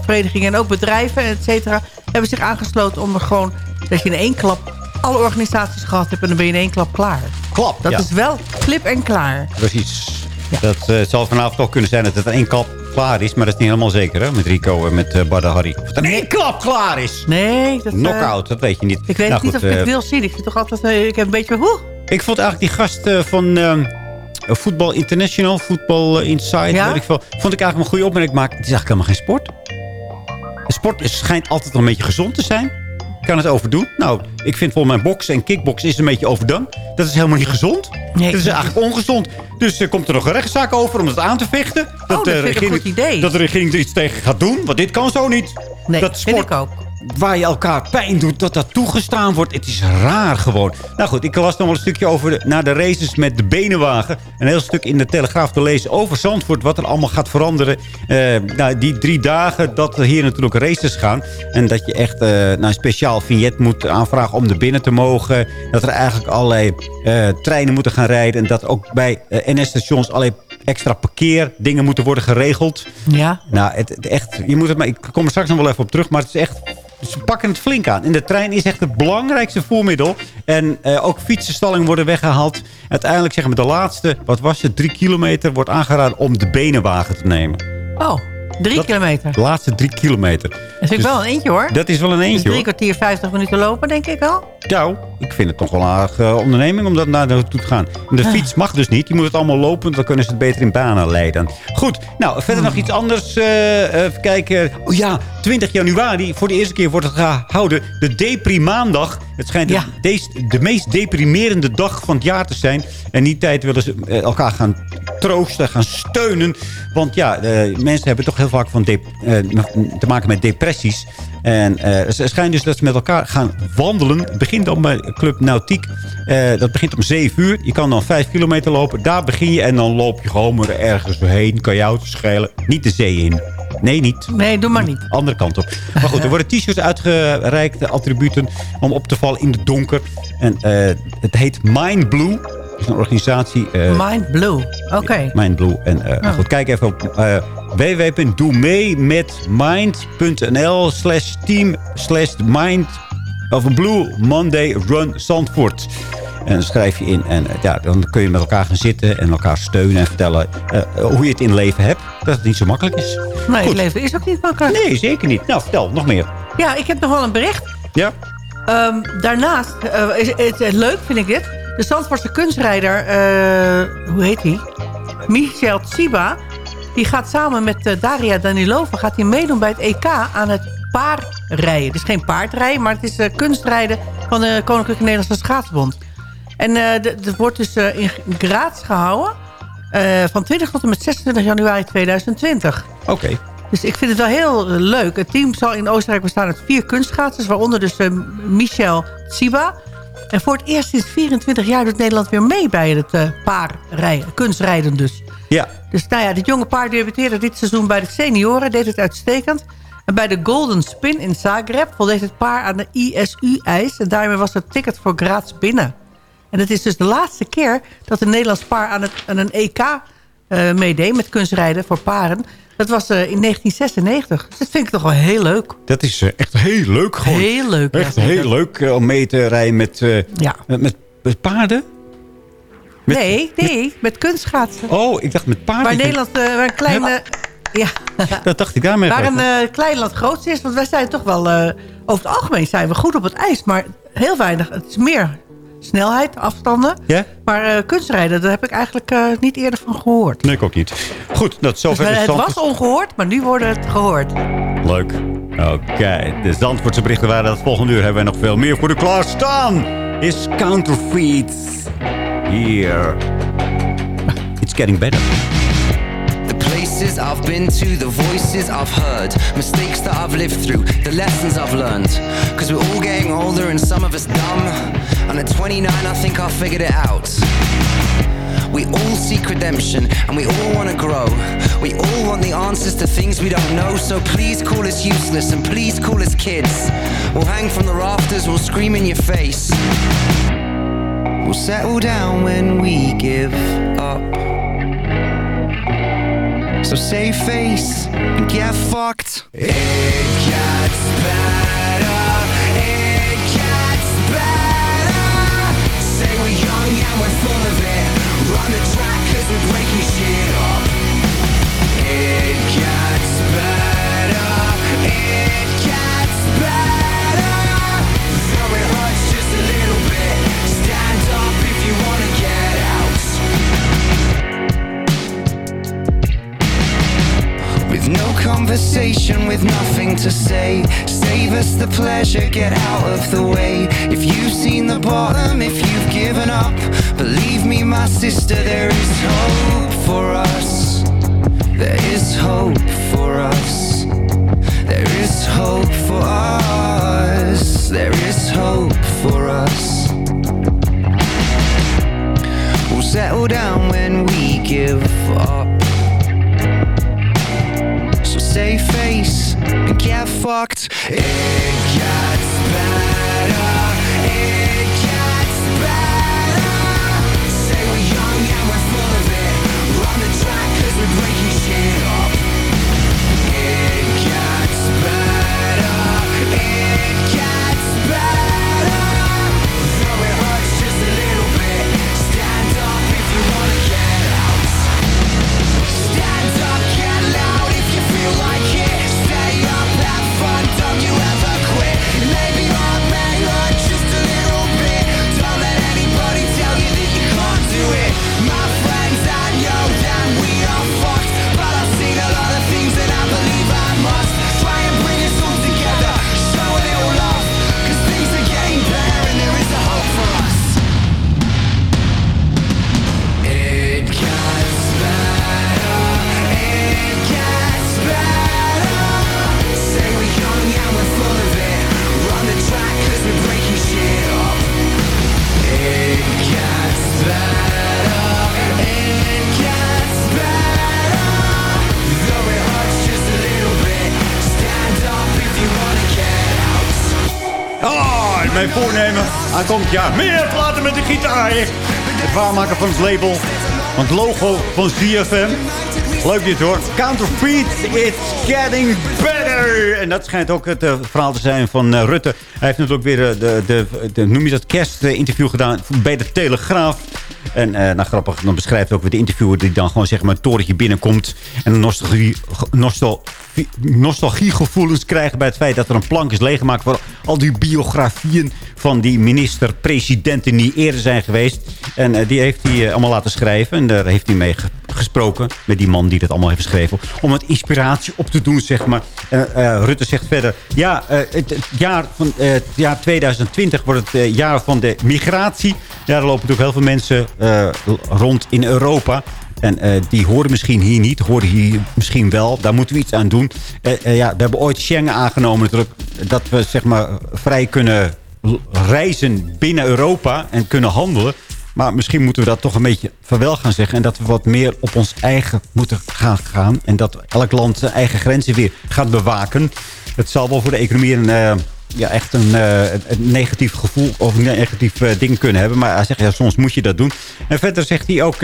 verenigingen... en ook bedrijven, et cetera... hebben zich aangesloten om er gewoon... dat je in één klap alle organisaties gehad hebt... en dan ben je in één klap klaar. Klap, Dat ja. is wel klip en klaar. Precies. Dat het zal vanavond toch kunnen zijn dat het in één klap klaar is. Maar dat is niet helemaal zeker, hè? Met Rico en met uh, Harry. Of het in één klap klaar is. Nee. Dat, eh, Knockout, dat weet je niet. Ik weet Nou, niet goed, of ik het wil zien. Ik vind toch altijd... ik heb een beetje... Hoe? Ik vond eigenlijk die gast van eh, Voetbal International, Voetbal Inside, Ja? weet ik veel, vond ik eigenlijk een goede opmerking. Maar het is eigenlijk helemaal geen sport. Sport schijnt altijd een beetje gezond te zijn. Kan het overdoen? Nou, ik vind volgens mij boksen en kickboksen is een beetje overdone. Dat is helemaal niet gezond. Nee, dat is dat eigenlijk ongezond. Dus er komt er nog een rechtszaak over om het aan te vechten. Oh, dat de vind ik een regering, goed idee. Dat de regering er iets tegen gaat doen. Want dit kan zo niet. Nee, dat vind sport ik ook. Waar je elkaar pijn doet, dat dat toegestaan wordt. Het is raar gewoon. Nou goed, ik las nog wel een stukje over de, naar de races met de benenwagen. Een heel stuk in de Telegraaf te lezen over Zandvoort. Wat er allemaal gaat veranderen. Eh, nou, die drie dagen dat er hier natuurlijk races gaan. En dat je echt eh, nou, een speciaal vignet moet aanvragen om er binnen te mogen. Dat er eigenlijk allerlei eh, treinen moeten gaan rijden. En dat ook bij NS-stations allerlei extra parkeerdingen moeten worden geregeld. Ja. Nou, het, het echt, je moet het maar, ik kom er straks nog wel even op terug, maar het is echt, ze pakken het flink aan. En de trein is echt het belangrijkste voermiddel. En eh, ook fietsenstallingen worden weggehaald. Uiteindelijk zeggen we de laatste, wat was het, drie kilometer, wordt aangeraden om de benenwagen te nemen. Oh, drie Dat- kilometer. De laatste drie kilometer. Dat ik Dus wel een eentje hoor. Dat is wel een Dus eentje drie kwartier, vijftig minuten lopen, denk ik wel. Nou, ik vind het toch wel een aardige eh, onderneming om dat naar naartoe te gaan. En de Ah. fiets mag dus niet. Die moet het allemaal lopen. Dan kunnen ze het beter in banen leiden. Goed, nou, verder nog iets anders. eh, even kijken. Oh ja, 20 januari. Voor de eerste keer wordt het gehouden. De Deprimaandag. Het schijnt Ja. de, de meest deprimerende dag van het jaar te zijn. En die tijd willen ze eh, elkaar gaan troosten, gaan steunen. Want ja, eh, mensen hebben toch heel vaak van eh, te maken met depressies. En eh, het schijnt dus dat ze met elkaar gaan wandelen. Het begint dan bij Club Nautiek. Eh, dat begint om 7 uur. Je kan dan 5 kilometer lopen. Daar begin je en dan loop je gewoon maar ergens doorheen. Kan jou te schelen. Niet de zee in. Nee, niet. Nee, doe maar niet. Andere kant op. Maar goed, er worden t-shirts uitgereikt, attributen, om op te vallen in het donker. En het heet Mind Blue. Is een organisatie. eh, Mind Blue. Oké. Mind Blue. En eh, Oh. goed, kijk even op uh, www.doemeemetmind.nl slash team slash mind of Blue Monday Run Zandvoort. En dan schrijf je in en eh, ja, dan kun je met elkaar gaan zitten en elkaar steunen en vertellen eh, hoe je het in leven hebt. Dat het niet zo makkelijk is. Nee, Goed. het leven is ook niet makkelijk. Nee, zeker niet. Nou, vertel, nog meer. Ja, ik heb nog wel een bericht. Ja? Ehm, daarnaast eh, is het, eh, leuk, vind ik dit. De Zandvoortse kunstrijder, eh, hoe heet hij? Michel Tsiba. Die gaat samen met eh, Daria Danilova gaat hij meedoen bij het EK aan het paardrijden. Het is geen paardrijden, maar het is eh, kunstrijden van de Koninklijke Nederlandse Schaatsbond. En dat wordt dus in Graz gehouden. eh, van 20 tot en met 26 januari 2020. Oké. Dus ik vind het wel heel leuk. Het team zal in Oostenrijk bestaan uit vier kunstschaatsers... waaronder dus Michel Tsiba. En voor het eerst sinds 24 jaar doet Nederland weer mee... bij het eh paarrijden, kunstrijden dus. Ja. Dus nou ja, dit jonge paar debuteerde dit seizoen bij de senioren. Deed het uitstekend. En bij de Golden Spin in Zagreb voldeed het paar aan de ISU-eis. En daarmee was het ticket voor Graz binnen. En het is dus de laatste keer dat een Nederlands paar aan, het, aan een EK eh, meedeed... met kunstrijden voor paren. Dat was eh, in 1996. Dus dat vind ik toch wel heel leuk. Dat is eh, echt heel leuk gewoon. Heel leuk. Echt heel leuk eh, om mee te rijden met, met, met, paarden. Met- nee, nee, met kunstschaatsen. Oh, ik dacht met paarden. Waar Nederland waar een kleine... Ja, Dat dacht ik daarmee. waar een klein land groot is. Want wij zijn toch wel... over het algemeen zijn we goed op het ijs. Maar heel weinig. Het is meer snelheid, afstanden. Ja? Maar eh, kunstrijden, daar heb ik eigenlijk eh, niet eerder van gehoord. Nee, ik ook niet. Goed, dat Dus, zover eh, de het was ongehoord, maar nu wordt het gehoord. Leuk. Oké, de Zandvoortse berichten waren dat volgende uur. Hebben wij nog veel meer voor u klaarstaan. is Counterfeit. Here. It's getting better. Places I've been to, the voices I've heard, mistakes that I've lived through, the lessons I've learned. Cause we're all getting older and some of us dumb. And at 29, I think I figured it out. We all seek redemption and we all want to grow. We all want the answers to things we don't know. So please call us useless and please call us kids. We'll hang from the rafters, we'll scream in your face. We'll settle down when we give up. So save face and get fucked. It gets better. It gets better. Say we're young and we're full of it. Run the track cause we're breaking shit up. It gets better. It gets better. No conversation, with nothing to say. Save us the pleasure, get out of the way. If you've seen the bottom, if you've given up Believe me, my sister, there is hope for us. There is hope for us. There is hope for us. There is hope for us. We'll settle down when we give up save face and get fucked. It gets better. It mijn voornemen. Aankomend jaar meer platen met de gitaar. Het waarmaken van het label. Van het logo van ZFM. Leuk dit hoor. Counterfeit, it's getting better. En dat schijnt ook het eh, verhaal te zijn van eh, Rutte. Hij heeft natuurlijk weer eh, de, de, de, noem je dat, kerstinterview gedaan bij de Telegraaf. En nou grappig, dan beschrijft ook weer de interviewer die dan gewoon zeg maar een torentje binnenkomt. En een nostalgie, nostal, nostalgiegevoelens krijgt bij het feit dat er een plank is leeggemaakt voor al die biografieën van die minister-presidenten die eerder zijn geweest. En eh, die heeft hij eh, allemaal laten schrijven. En daar heeft hij mee ge- gesproken met die man die dat allemaal heeft geschreven. Om het inspiratie op te doen, zeg maar. Eh, Rutte zegt verder... Ja, het, het jaar van, het jaar 2020 wordt het jaar van de migratie. Ja, er lopen natuurlijk heel veel mensen rond in Europa... En eh, die horen misschien hier niet, horen hier misschien wel. Daar moeten we iets aan doen. Eh, eh, ja, we hebben ooit Schengen aangenomen. Dat we zeg maar vrij kunnen reizen binnen Europa en kunnen handelen. Maar misschien moeten we dat toch een beetje verwel gaan zeggen. En dat we wat meer op ons eigen moeten gaan gaan. En dat elk land zijn eigen grenzen weer gaat bewaken. Het zal wel voor de economie een, ja, echt een, negatief gevoel of een negatief ding kunnen hebben. Maar hij zegt, ja, soms moet je dat doen. En verder zegt hij ook...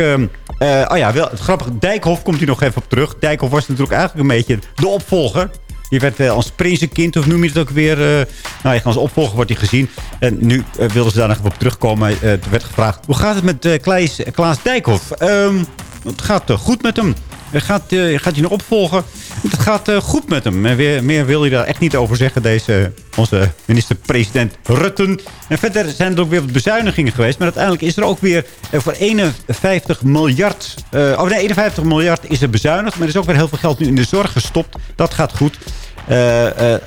eh, oh ja, wel, het grappige, Dijkhoff komt hij nog even op terug. Dijkhoff was natuurlijk eigenlijk een beetje de opvolger. Die werd eh, als prinsenkind, of noem je het ook weer... eh, nou, als opvolger wordt hij gezien. En nu wilden ze daar nog even op terugkomen. Er werd gevraagd, hoe gaat het met Klaas, Klaas Dijkhoff? Ehm, het gaat goed met hem. Gaat, eh, gaat hij nog opvolgen? Het gaat eh, goed met hem. En weer, meer wil hij daar echt niet over zeggen, deze, onze minister-president Rutten. En verder zijn er ook weer wat bezuinigingen geweest. Maar uiteindelijk is er ook weer eh, voor 51 miljard... oh nee, 51 miljard is er bezuinigd. Maar er is ook weer heel veel geld nu in de zorg gestopt. Dat gaat goed.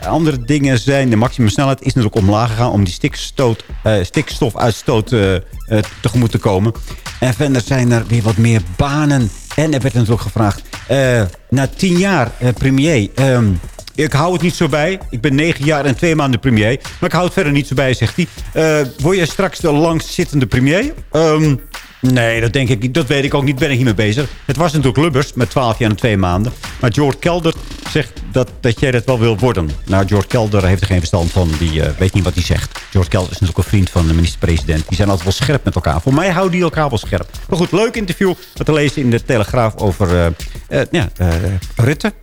Andere dingen zijn... De maximumsnelheid is natuurlijk omlaag gegaan... om die stikstoot, eh, stikstofuitstoot tegemoet te komen. En verder zijn er weer wat meer banen. En er werd natuurlijk gevraagd... eh, na tien jaar eh, premier... ehm, ik hou het niet zo bij. Ik ben negen jaar en twee maanden premier. Maar ik hou het verder niet zo bij, zegt hij. Eh, word je straks de langstzittende premier? Ehm, nee, dat denk ik. Dat weet ik ook niet. Ben ik niet mee bezig. Het was natuurlijk Lubbers met 12 jaar en twee maanden. Maar George Kelder zegt dat, dat jij dat wel wil worden. Nou, George Kelder heeft er geen verstand van. Die eh, weet niet wat hij zegt. George Kelder is natuurlijk een vriend van de minister-president. Die zijn altijd wel scherp met elkaar. Voor mij houden die elkaar wel scherp. Maar goed, leuk interview. Wat te lezen in de Telegraaf over eh, eh, ja, Rutte.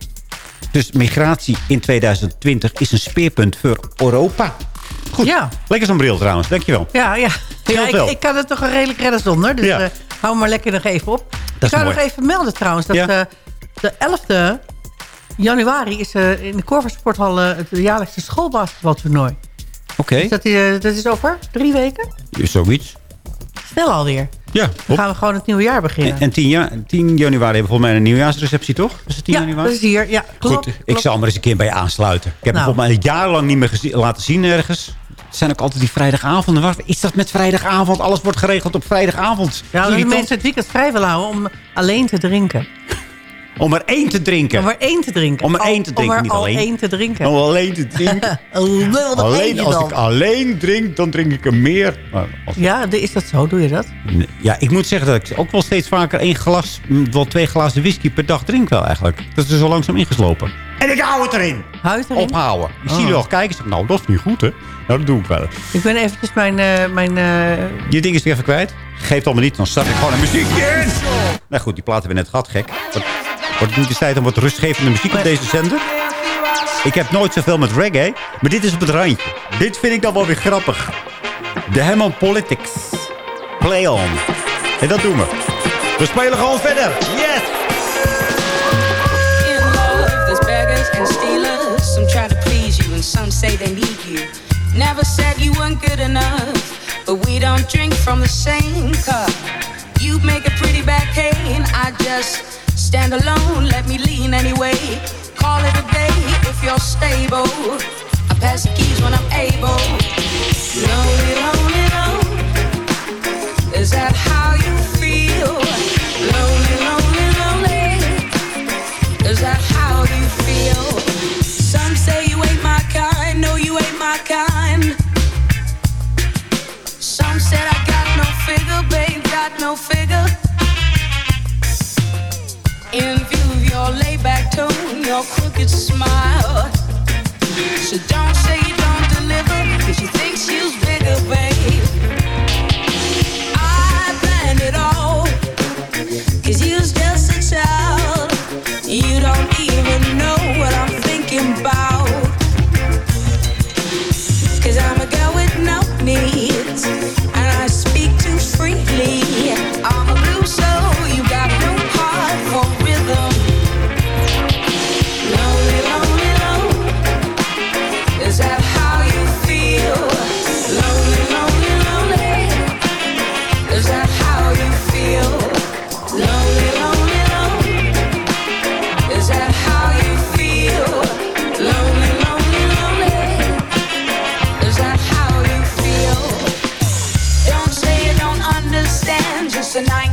Dus migratie in 2020 is een speerpunt voor Europa. Goed, Ja. lekker zo'n bril trouwens. Dankjewel. Ja, ja. ja ik, kan het toch een redelijk redden zonder. Dus Ja. eh, hou maar lekker nog even op. is ik zou nog even melden trouwens. Dat Ja. eh, de 11e januari is eh, in de Korversporthal eh, het jaarlijkse schoolbasketbaltoernooi. Oké, Dus dat, dat is over drie weken. is zoiets. Snel alweer. Ja, Dan gaan we gewoon het nieuwe jaar beginnen. En, en 10, ja, 10 januari hebben we volgens mij een nieuwjaarsreceptie, toch? Was het 10 ja, januari? dat is hier. Ja, klopt. Goed, ik zal maar eens een keer bij je aansluiten. Ik heb Nou. het volgens mij jarenlang niet meer laten zien ergens. Zijn ook altijd die vrijdagavonden. Wat is dat met vrijdagavond? Alles wordt geregeld op vrijdagavond. Ja, Irritant. mensen het weekend vrij willen houden om alleen te drinken. Om er één te drinken. Om er één te drinken. Om er één te drinken, Om er niet al alleen. één te drinken. Om alleen te drinken. alleen, als ik alleen drink, dan drink ik er meer. Ja, is dat zo? Doe je dat? Ja, ik moet zeggen dat ik ook wel steeds vaker één glas, mm, wel twee glazen whisky per dag drink wel eigenlijk. Dat is er zo langzaam ingeslopen. En ik hou het erin. Hou het erin? Ophouden. Ik zie Oh. jullie al kijken. Ik zeg, nou, dat is niet goed, hè? Nou, dat doe ik wel. Ik ben eventjes mijn... eh, mijn eh, Je ding is weer even kwijt. Geeft allemaal niet, dan start ik gewoon een muziekje in. Nou goed, die platen hebben we net gehad, gek. Wat- Wordt het niet tijd om wat rustgevende muziek op deze zender? Ik heb nooit zoveel met reggae, maar dit is op het randje. Dit vind ik dan wel weer grappig. De Hammond Politics. Play on. En dat doen we. We spelen gewoon verder. Yes! Some try to please you, and some say they need you. Never said you weren't good enough, but we don't drink from the same cup. You make a pretty bad cane, I just stand alone. Let me lean anyway. Call it a day if you're stable. I pass the keys when I'm able. Lonely, lonely, lonely. Is that how you feel? Babe, got no figure. In view of your laid back tone, your crooked smile. So don't say The I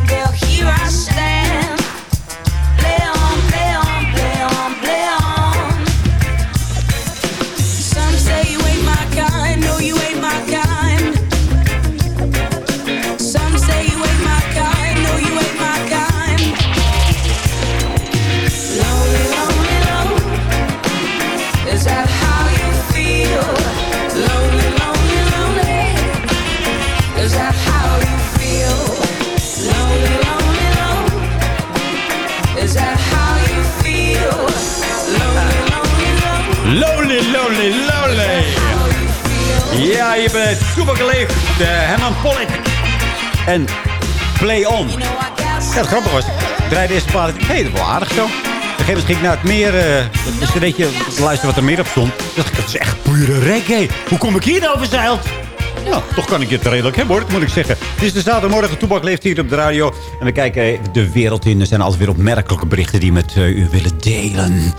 Play On. Ja, het grappige was, ik draaide deze plaat. Hé, hey, dat is wel aardig zo. Op een gegeven moment ging ik naar het meer... eh dus een beetje luisteren wat er meer op stond. Toen dacht ik, dat is echt pure reggae. Hoe kom ik hier nou verzeild? Nou, toch kan ik het redelijk hebben hoor, moet ik zeggen. Het is de zaterdagmorgen, Toebak leeft hier op de radio. En we kijken de wereld in. Er zijn altijd weer opmerkelijke berichten die met eh, u willen delen.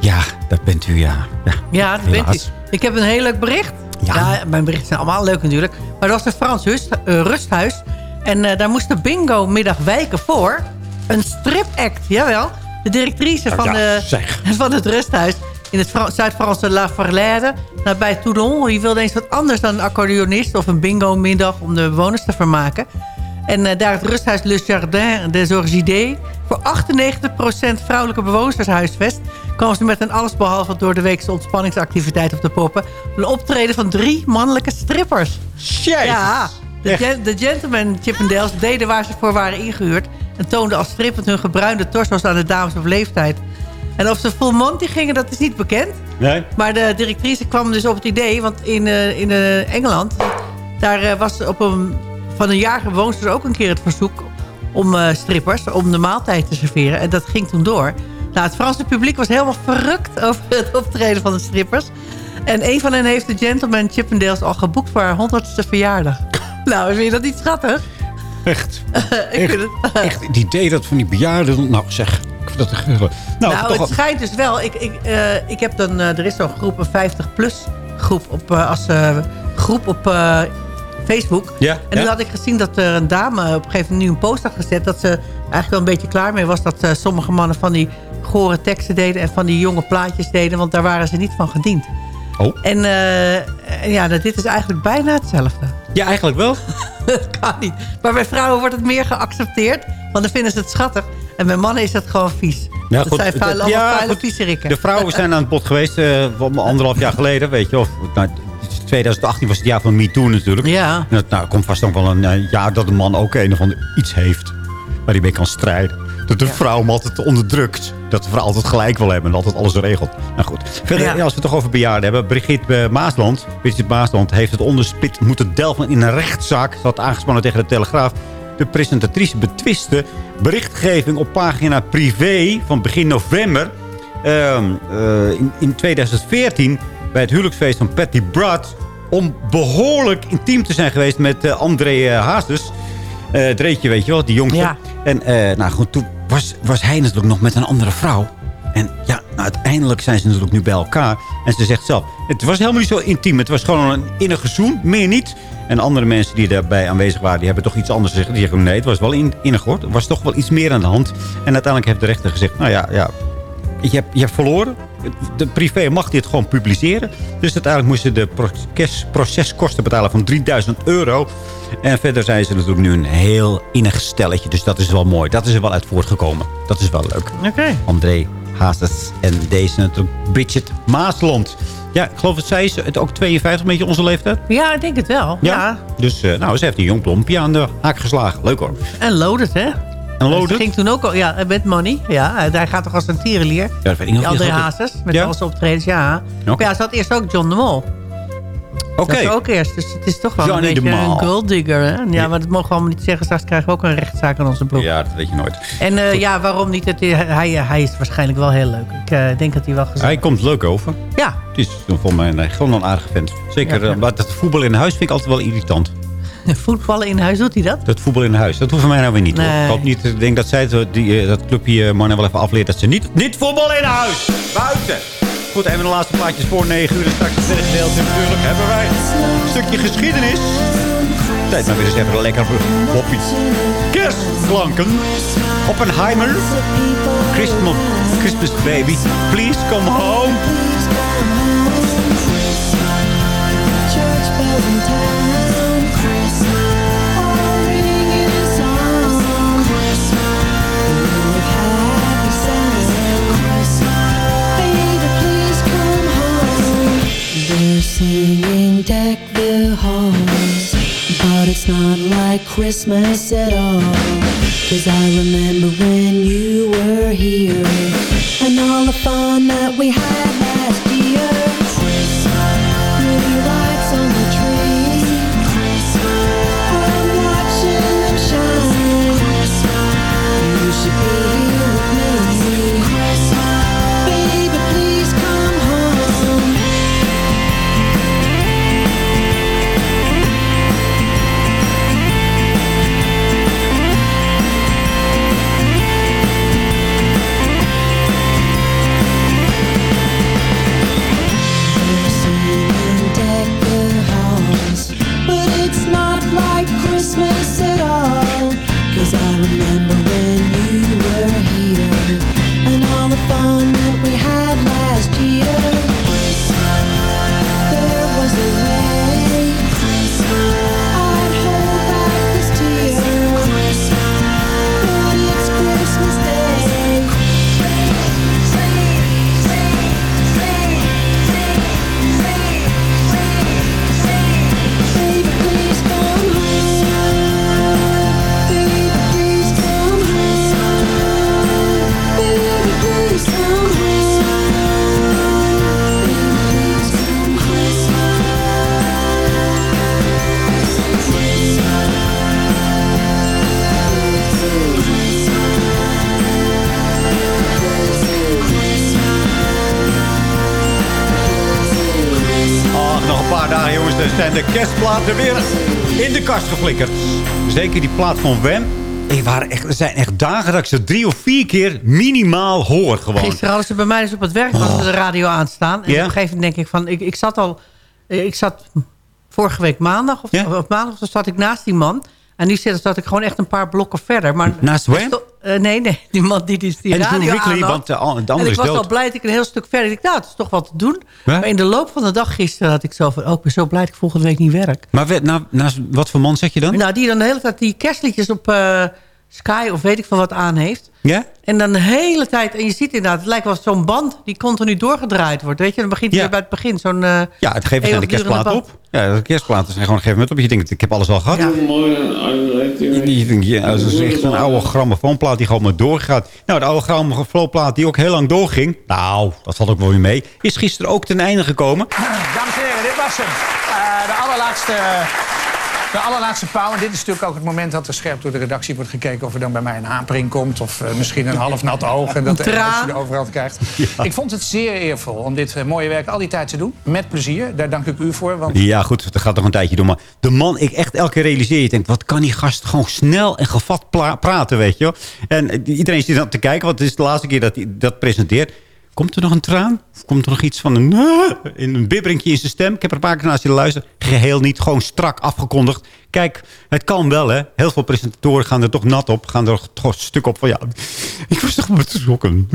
Ja, dat bent u, ja. Ja, Ja, dat bent u. Ik heb een heel leuk bericht. Ja. mijn berichten zijn allemaal leuk natuurlijk. Maar dat was een Frans rust- eh, rusthuis. En eh, daar moest de bingo middag wijken voor een stripact. Jawel. De directrice Nou van, ja, de, van het rusthuis in het Fra- Zuid-Franse La Verlaine, nabij Toulon. Die wilde eens wat anders dan een accordeonist of een bingo middag om de bewoners te vermaken. En eh, daar het rusthuis Le Jardin des Orchidées voor 98% vrouwelijke bewoners huisvest... kwam ze met een allesbehalve door de weekse ontspanningsactiviteit op de poppen... een optreden van drie mannelijke strippers. Ja, de, gen- de gentleman Chippendales deden waar ze voor waren ingehuurd... en toonden als strippend hun gebruinde torso's aan de dames op leeftijd. En of ze full monty gingen, dat is niet bekend. Nee? Maar de directrice kwam dus op het idee, want in, eh, in eh, Engeland... daar eh, was op een, van een jarige bewoners ook een keer het verzoek om strippers... om de maaltijd te serveren. En dat ging toen door. Nou, het Franse publiek was helemaal verrukt over het optreden van de strippers. En een van hen heeft de gentleman Chippendales al geboekt voor haar honderdste verjaardag. Nou, vind je dat niet schattig? Echt. ik vind het... Echt, het idee dat van die bejaarden... Nou zeg, ik vind dat echt... Nou, Nou, het schijnt dus wel. Ik, ik, eh, ik heb dan, eh, er is zo'n groep, een 50-plus groep op, eh, als groep op Facebook. Ja, En ja. had ik gezien dat er een dame op een gegeven moment nu een post had gezet... dat ze eigenlijk wel een beetje klaar mee was... dat sommige mannen van die gore teksten deden... en van die jonge plaatjes deden, want daar waren ze niet van gediend. Oh. En en ja, nou, dit is eigenlijk bijna hetzelfde. Ja, eigenlijk wel. dat kan niet. Maar bij vrouwen wordt het meer geaccepteerd, want dan vinden ze het schattig. En bij mannen is dat gewoon vies. Dat goed, zijn vuile, ja, vuile viezerikken. De vrouwen zijn aan het bod geweest om anderhalf jaar geleden, weet je. Of, nou, 2018 was het jaar van MeToo natuurlijk. Ja. En dat nou, komt vast nog wel een eh, jaar dat een man ook een of ander iets heeft. Waar hij mee kan strijden. Dat de vrouw hem altijd onderdrukt. Dat de vrouw altijd gelijk wil hebben en altijd alles regelt. Nou goed. Verder, Ja. als we het toch over bejaarden hebben. Brigitte eh, Maasland, Brigitte Maasland heeft het onderspit moeten delven in een rechtszaak. Dat had aangespannen tegen de Telegraaf. De presentatrice betwiste berichtgeving op pagina privé van begin november. Ehm, eh, in, in 2014 bij het huwelijksfeest van Patty Brad... om behoorlijk intiem te zijn geweest met eh, André Hazes. Dreetje, weet je wel, die jongste. Ja. En nou goed, toen was, was hij natuurlijk nog met een andere vrouw. En ja, nou, uiteindelijk zijn ze natuurlijk nu bij elkaar. En ze zegt zelf, het was helemaal niet zo intiem. Het was gewoon een innige zoen, meer niet. En andere mensen die daarbij aanwezig waren, die hebben toch iets anders gezegd. Die zeggen, nee, het was wel in, innig hoor. Er was toch wel iets meer aan de hand. En uiteindelijk heeft de rechter gezegd, nou ja, ja je hebt, je hebt verloren. De privé mag dit gewoon publiceren. Dus uiteindelijk moesten de proces, proceskosten betalen van 3000 euro. En verder zijn ze natuurlijk nu een heel innig stelletje. Dus dat is wel mooi. Dat is er wel uit voortgekomen. Dat is wel leuk. Oké. André Hazes en deze natuurlijk Bridget Maasland. Ja, ik geloof dat zij is het ook 52, een beetje onze leeftijd. Ja, ik denk het wel. Ja. Dus eh, nou, ze heeft een jong blompje aan de haak geslagen. Leuk hoor. En loaded, hè? En loaded? Ging toen ook al, ja, met Money. Ja, hij gaat toch als een tierenlier. Ja, dat weet ik die André Hazes, met Ja? al zijn optredens, ja. Oké. Maar ja, ze had eerst ook John de Mol. Oké. Dat is ook eerst, dus het is toch wel Johnny een beetje een golddigger, hè? Ja, maar dat mogen we allemaal niet zeggen. Straks krijgen we ook een rechtszaak aan onze broek. Ja, dat weet je nooit. En eh, ja, waarom niet? Het, hij, hij is waarschijnlijk wel heel leuk. Ik eh, denk dat hij wel gezond Hij komt leuk over. Ja. Het is volgens mij een, gewoon een aardige vent. Zeker, Ja, ja. eh, maar dat voetbal in huis vind ik altijd wel irritant. Voetballen in huis, doet hij dat? Dat voetbal in huis, dat hoeft van mij nou weer niet. hoor. Nee. Ik hoop niet, ik denk dat zij die, eh, dat clubje mannen wel even afleert dat ze niet, niet voetbal in huis. Buiten. Goed, even de laatste plaatjes voor 9 uur. En straks het gedeelte natuurlijk hebben wij een stukje geschiedenis. Tijd maar weer eens even een lekker hoppie. Kerstklanken. Oppenheimer. Christmas, Christmas baby. Please come home. Singing deck the halls. But it's not like Christmas at all. Cause I remember when you were here. And all the fun that we had de weer in de kast geflikkerd. Zeker die plaat van Wem. Waren echt, er zijn echt dagen dat ik ze drie of vier keer minimaal hoor gewoon. Gisteren hadden ze bij mij dus op het werk ze de radio aanstaan. En op een gegeven moment denk ik van... Ik, ik zat al... Ik zat vorige week maandag of, of maandag of zo zat ik naast die man. En nu zat, zat ik gewoon echt een paar blokken verder. Maar, Naast Wem? Eh, nee, nee. Die man die die, die En toen radio aan want de, an- de En ik was dood. al blij dat ik een heel stuk verder... Ik nou, het is toch wat te doen. Maar in de loop van de dag gisteren had ik zo van... Oh, ik ben zo blij dat ik volgende week niet werk. Maar we- na, naast wat voor man zeg je dan? Nou, die dan de hele tijd die kerstliedjes op eh, Sky of weet ik van wat aan heeft. Ja? En dan de hele tijd... En je ziet inderdaad, het lijkt wel zo'n band die continu doorgedraaid wordt. Weet je, dan begint hij weer bij het begin zo'n... eh, Ja, het geeft zijn de kerstplaat op. Ja, de kerstplaten zijn gewoon een gegeven moment op. Je denkt, ik heb alles al gehad. Je, je denkt, ja, dat is echt zo'n oude grammofoonplaat die gewoon maar doorgaat. Nou, de oude grammofoonplaat die ook heel lang doorging. Nou, dat valt ook wel weer mee. Is gisteren ook ten einde gekomen. Dames en heren, dit was hem. Eh, de allerlaatste... De allerlaatste pauw. En dit is natuurlijk ook het moment dat er scherp door de redactie wordt gekeken... of er dan bij mij een hapering komt. Of eh, misschien een half nat oog. En dat de emotie er overal krijgt. Ik vond het zeer eervol om dit eh, mooie werk al die tijd te doen. Met plezier. Daar dank ik u voor. Want Ja, goed, dat gaat nog een tijdje doen. Maar de man, ik echt elke keer realiseer je, denkt, wat kan die gast gewoon snel en gevat praten, weet je wel. En eh, iedereen zit dan te kijken, want het is de laatste keer dat hij dat presenteert. Komt er nog een traan? Of komt er nog iets van een, in een bibberingje in zijn stem? Ik heb er een paar keer naar zitten luisteren. Geheel niet, gewoon strak afgekondigd. Kijk, het kan wel, hè. Heel veel presentatoren gaan er toch nat op. Gaan er toch stuk op van, ja, ik was toch betrokken.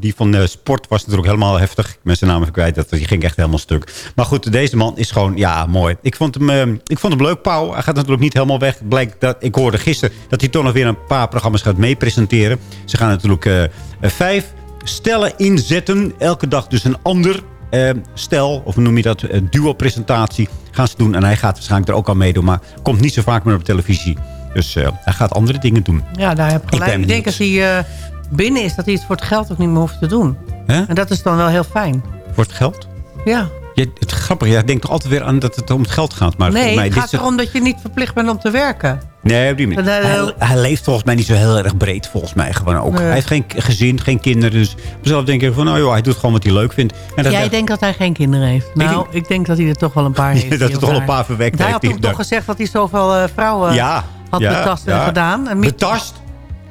Die van eh, sport was natuurlijk helemaal heftig. Ik ben zijn naam even kwijt. Dat, die ging echt helemaal stuk. Maar goed, deze man is gewoon, ja, mooi. Ik vond hem, eh, ik vond hem leuk, Pauw. Hij gaat natuurlijk niet helemaal weg. Blijkt dat, ik hoorde gisteren dat hij toch nog weer een paar programma's gaat meepresenteren. Ze gaan natuurlijk eh, eh, vijf stellen inzetten. Elke dag dus een ander eh, stel, of noem je dat, eh, duo-presentatie gaan ze doen. En hij gaat waarschijnlijk er ook al meedoen, maar komt niet zo vaak meer op televisie. Dus eh, hij gaat andere dingen doen. Ja, daar heb gelijk. ben Ik, denk als hij binnen is, dat hij het voor het geld ook niet meer hoeft te doen. En dat is dan wel heel fijn. Voor het geld? Ja. Je, het grappige, jij denkt toch altijd weer aan dat het om het geld gaat. Maar nee, mij, het gaat erom dat je niet verplicht bent om te werken. Nee, op die manier. Hij- Hij, hij leeft volgens mij niet zo heel erg breed, volgens mij gewoon ook. Nee. Hij heeft geen gezin, geen kinderen. Dus zelf denk ik van, nou joh, hij doet gewoon wat hij leuk vindt. En dat, Jij denkt dat hij geen kinderen heeft. Nou, ik denk, dat hij er toch wel een paar heeft. dat er of toch wel een paar verwekt Hij heeft. had toen die- toch gezegd dat hij zoveel eh, vrouwen Ja, had ja, betast en ja. gedaan. En Betast?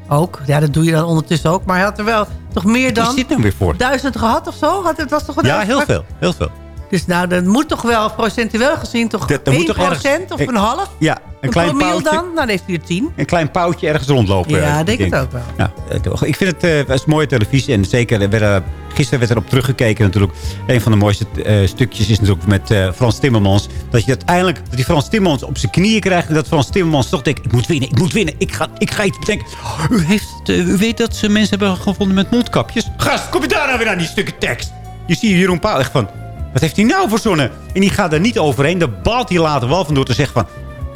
Ook. Ja, dat doe je dan ondertussen ook. Maar hij had er wel toch meer dan Wat is dit nou weer voor? duizend gehad of zo? Had, het was toch een Ja, heel veel. Heel veel. Dus nou, dat moet toch wel procentueel gezien toch Dat- dat 1 moet toch ergens- procent of ik- een half? Ja, een, Een klein pauwtje. dan? Nou, dan heeft hij er 10. Een klein pauwtje ergens rondlopen. Ja, eh, denk het ook wel. Nou, eh, toch. ik vind het eh, was mooie televisie. En zeker, er werden- gisteren werd erop teruggekeken natuurlijk. Een van de mooiste eh, stukjes is natuurlijk met eh, Frans Timmermans. Dat je uiteindelijk, dat die Frans Timmermans op zijn knieën krijgt. En dat Frans Timmermans toch denkt, ik moet winnen, ik moet winnen. Ik ga, ik ga iets bedenken. U, heeft, u weet dat ze mensen hebben gevonden met mondkapjes? Gast, kom je daar nou weer aan die stukken tekst? Je ziet Jeroen Pauw echt van, wat heeft hij nou verzonnen? En die gaat er niet overheen. Daar baalt hij later wel van door te zeggen van...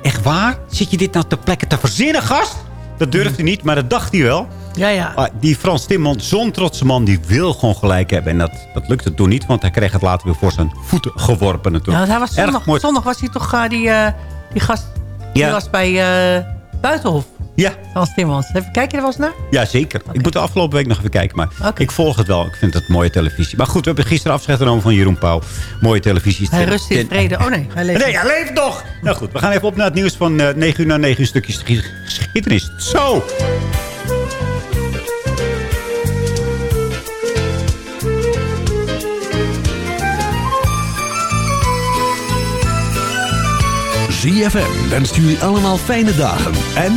Echt waar? Zit je dit nou ter plekke te verzinnen, gast? Dat durfde hij niet, maar dat dacht hij wel. Ja, ja. Maar die Frans Timmermans, zo'n trotse man, die wil gewoon gelijk hebben. En dat, dat lukte toen niet, want hij kreeg het later weer voor zijn voeten geworpen natuurlijk. Nou, hij was zondag, was hij toch eh, die, eh, die gast... Die Ja. was bij eh, Buitenhof. Ja. Frans Timmermans. Even- Kijk je er wel eens naar? Ja, zeker. Ik moet de afgelopen week nog even kijken. Maar ik volg het wel. Ik vind het mooie televisie. Maar goed, we hebben gisteren afscheid genomen van Jeroen Pauw. Mooie televisie. Hij rust in vrede. Oh nee, hij leeft. Nee, hij leeft nog! Nou goed, we gaan even op naar het nieuws van eh 9 uur naar 9 uur stukjes geschiedenis. Zo! ZFM wenst jullie allemaal fijne dagen. En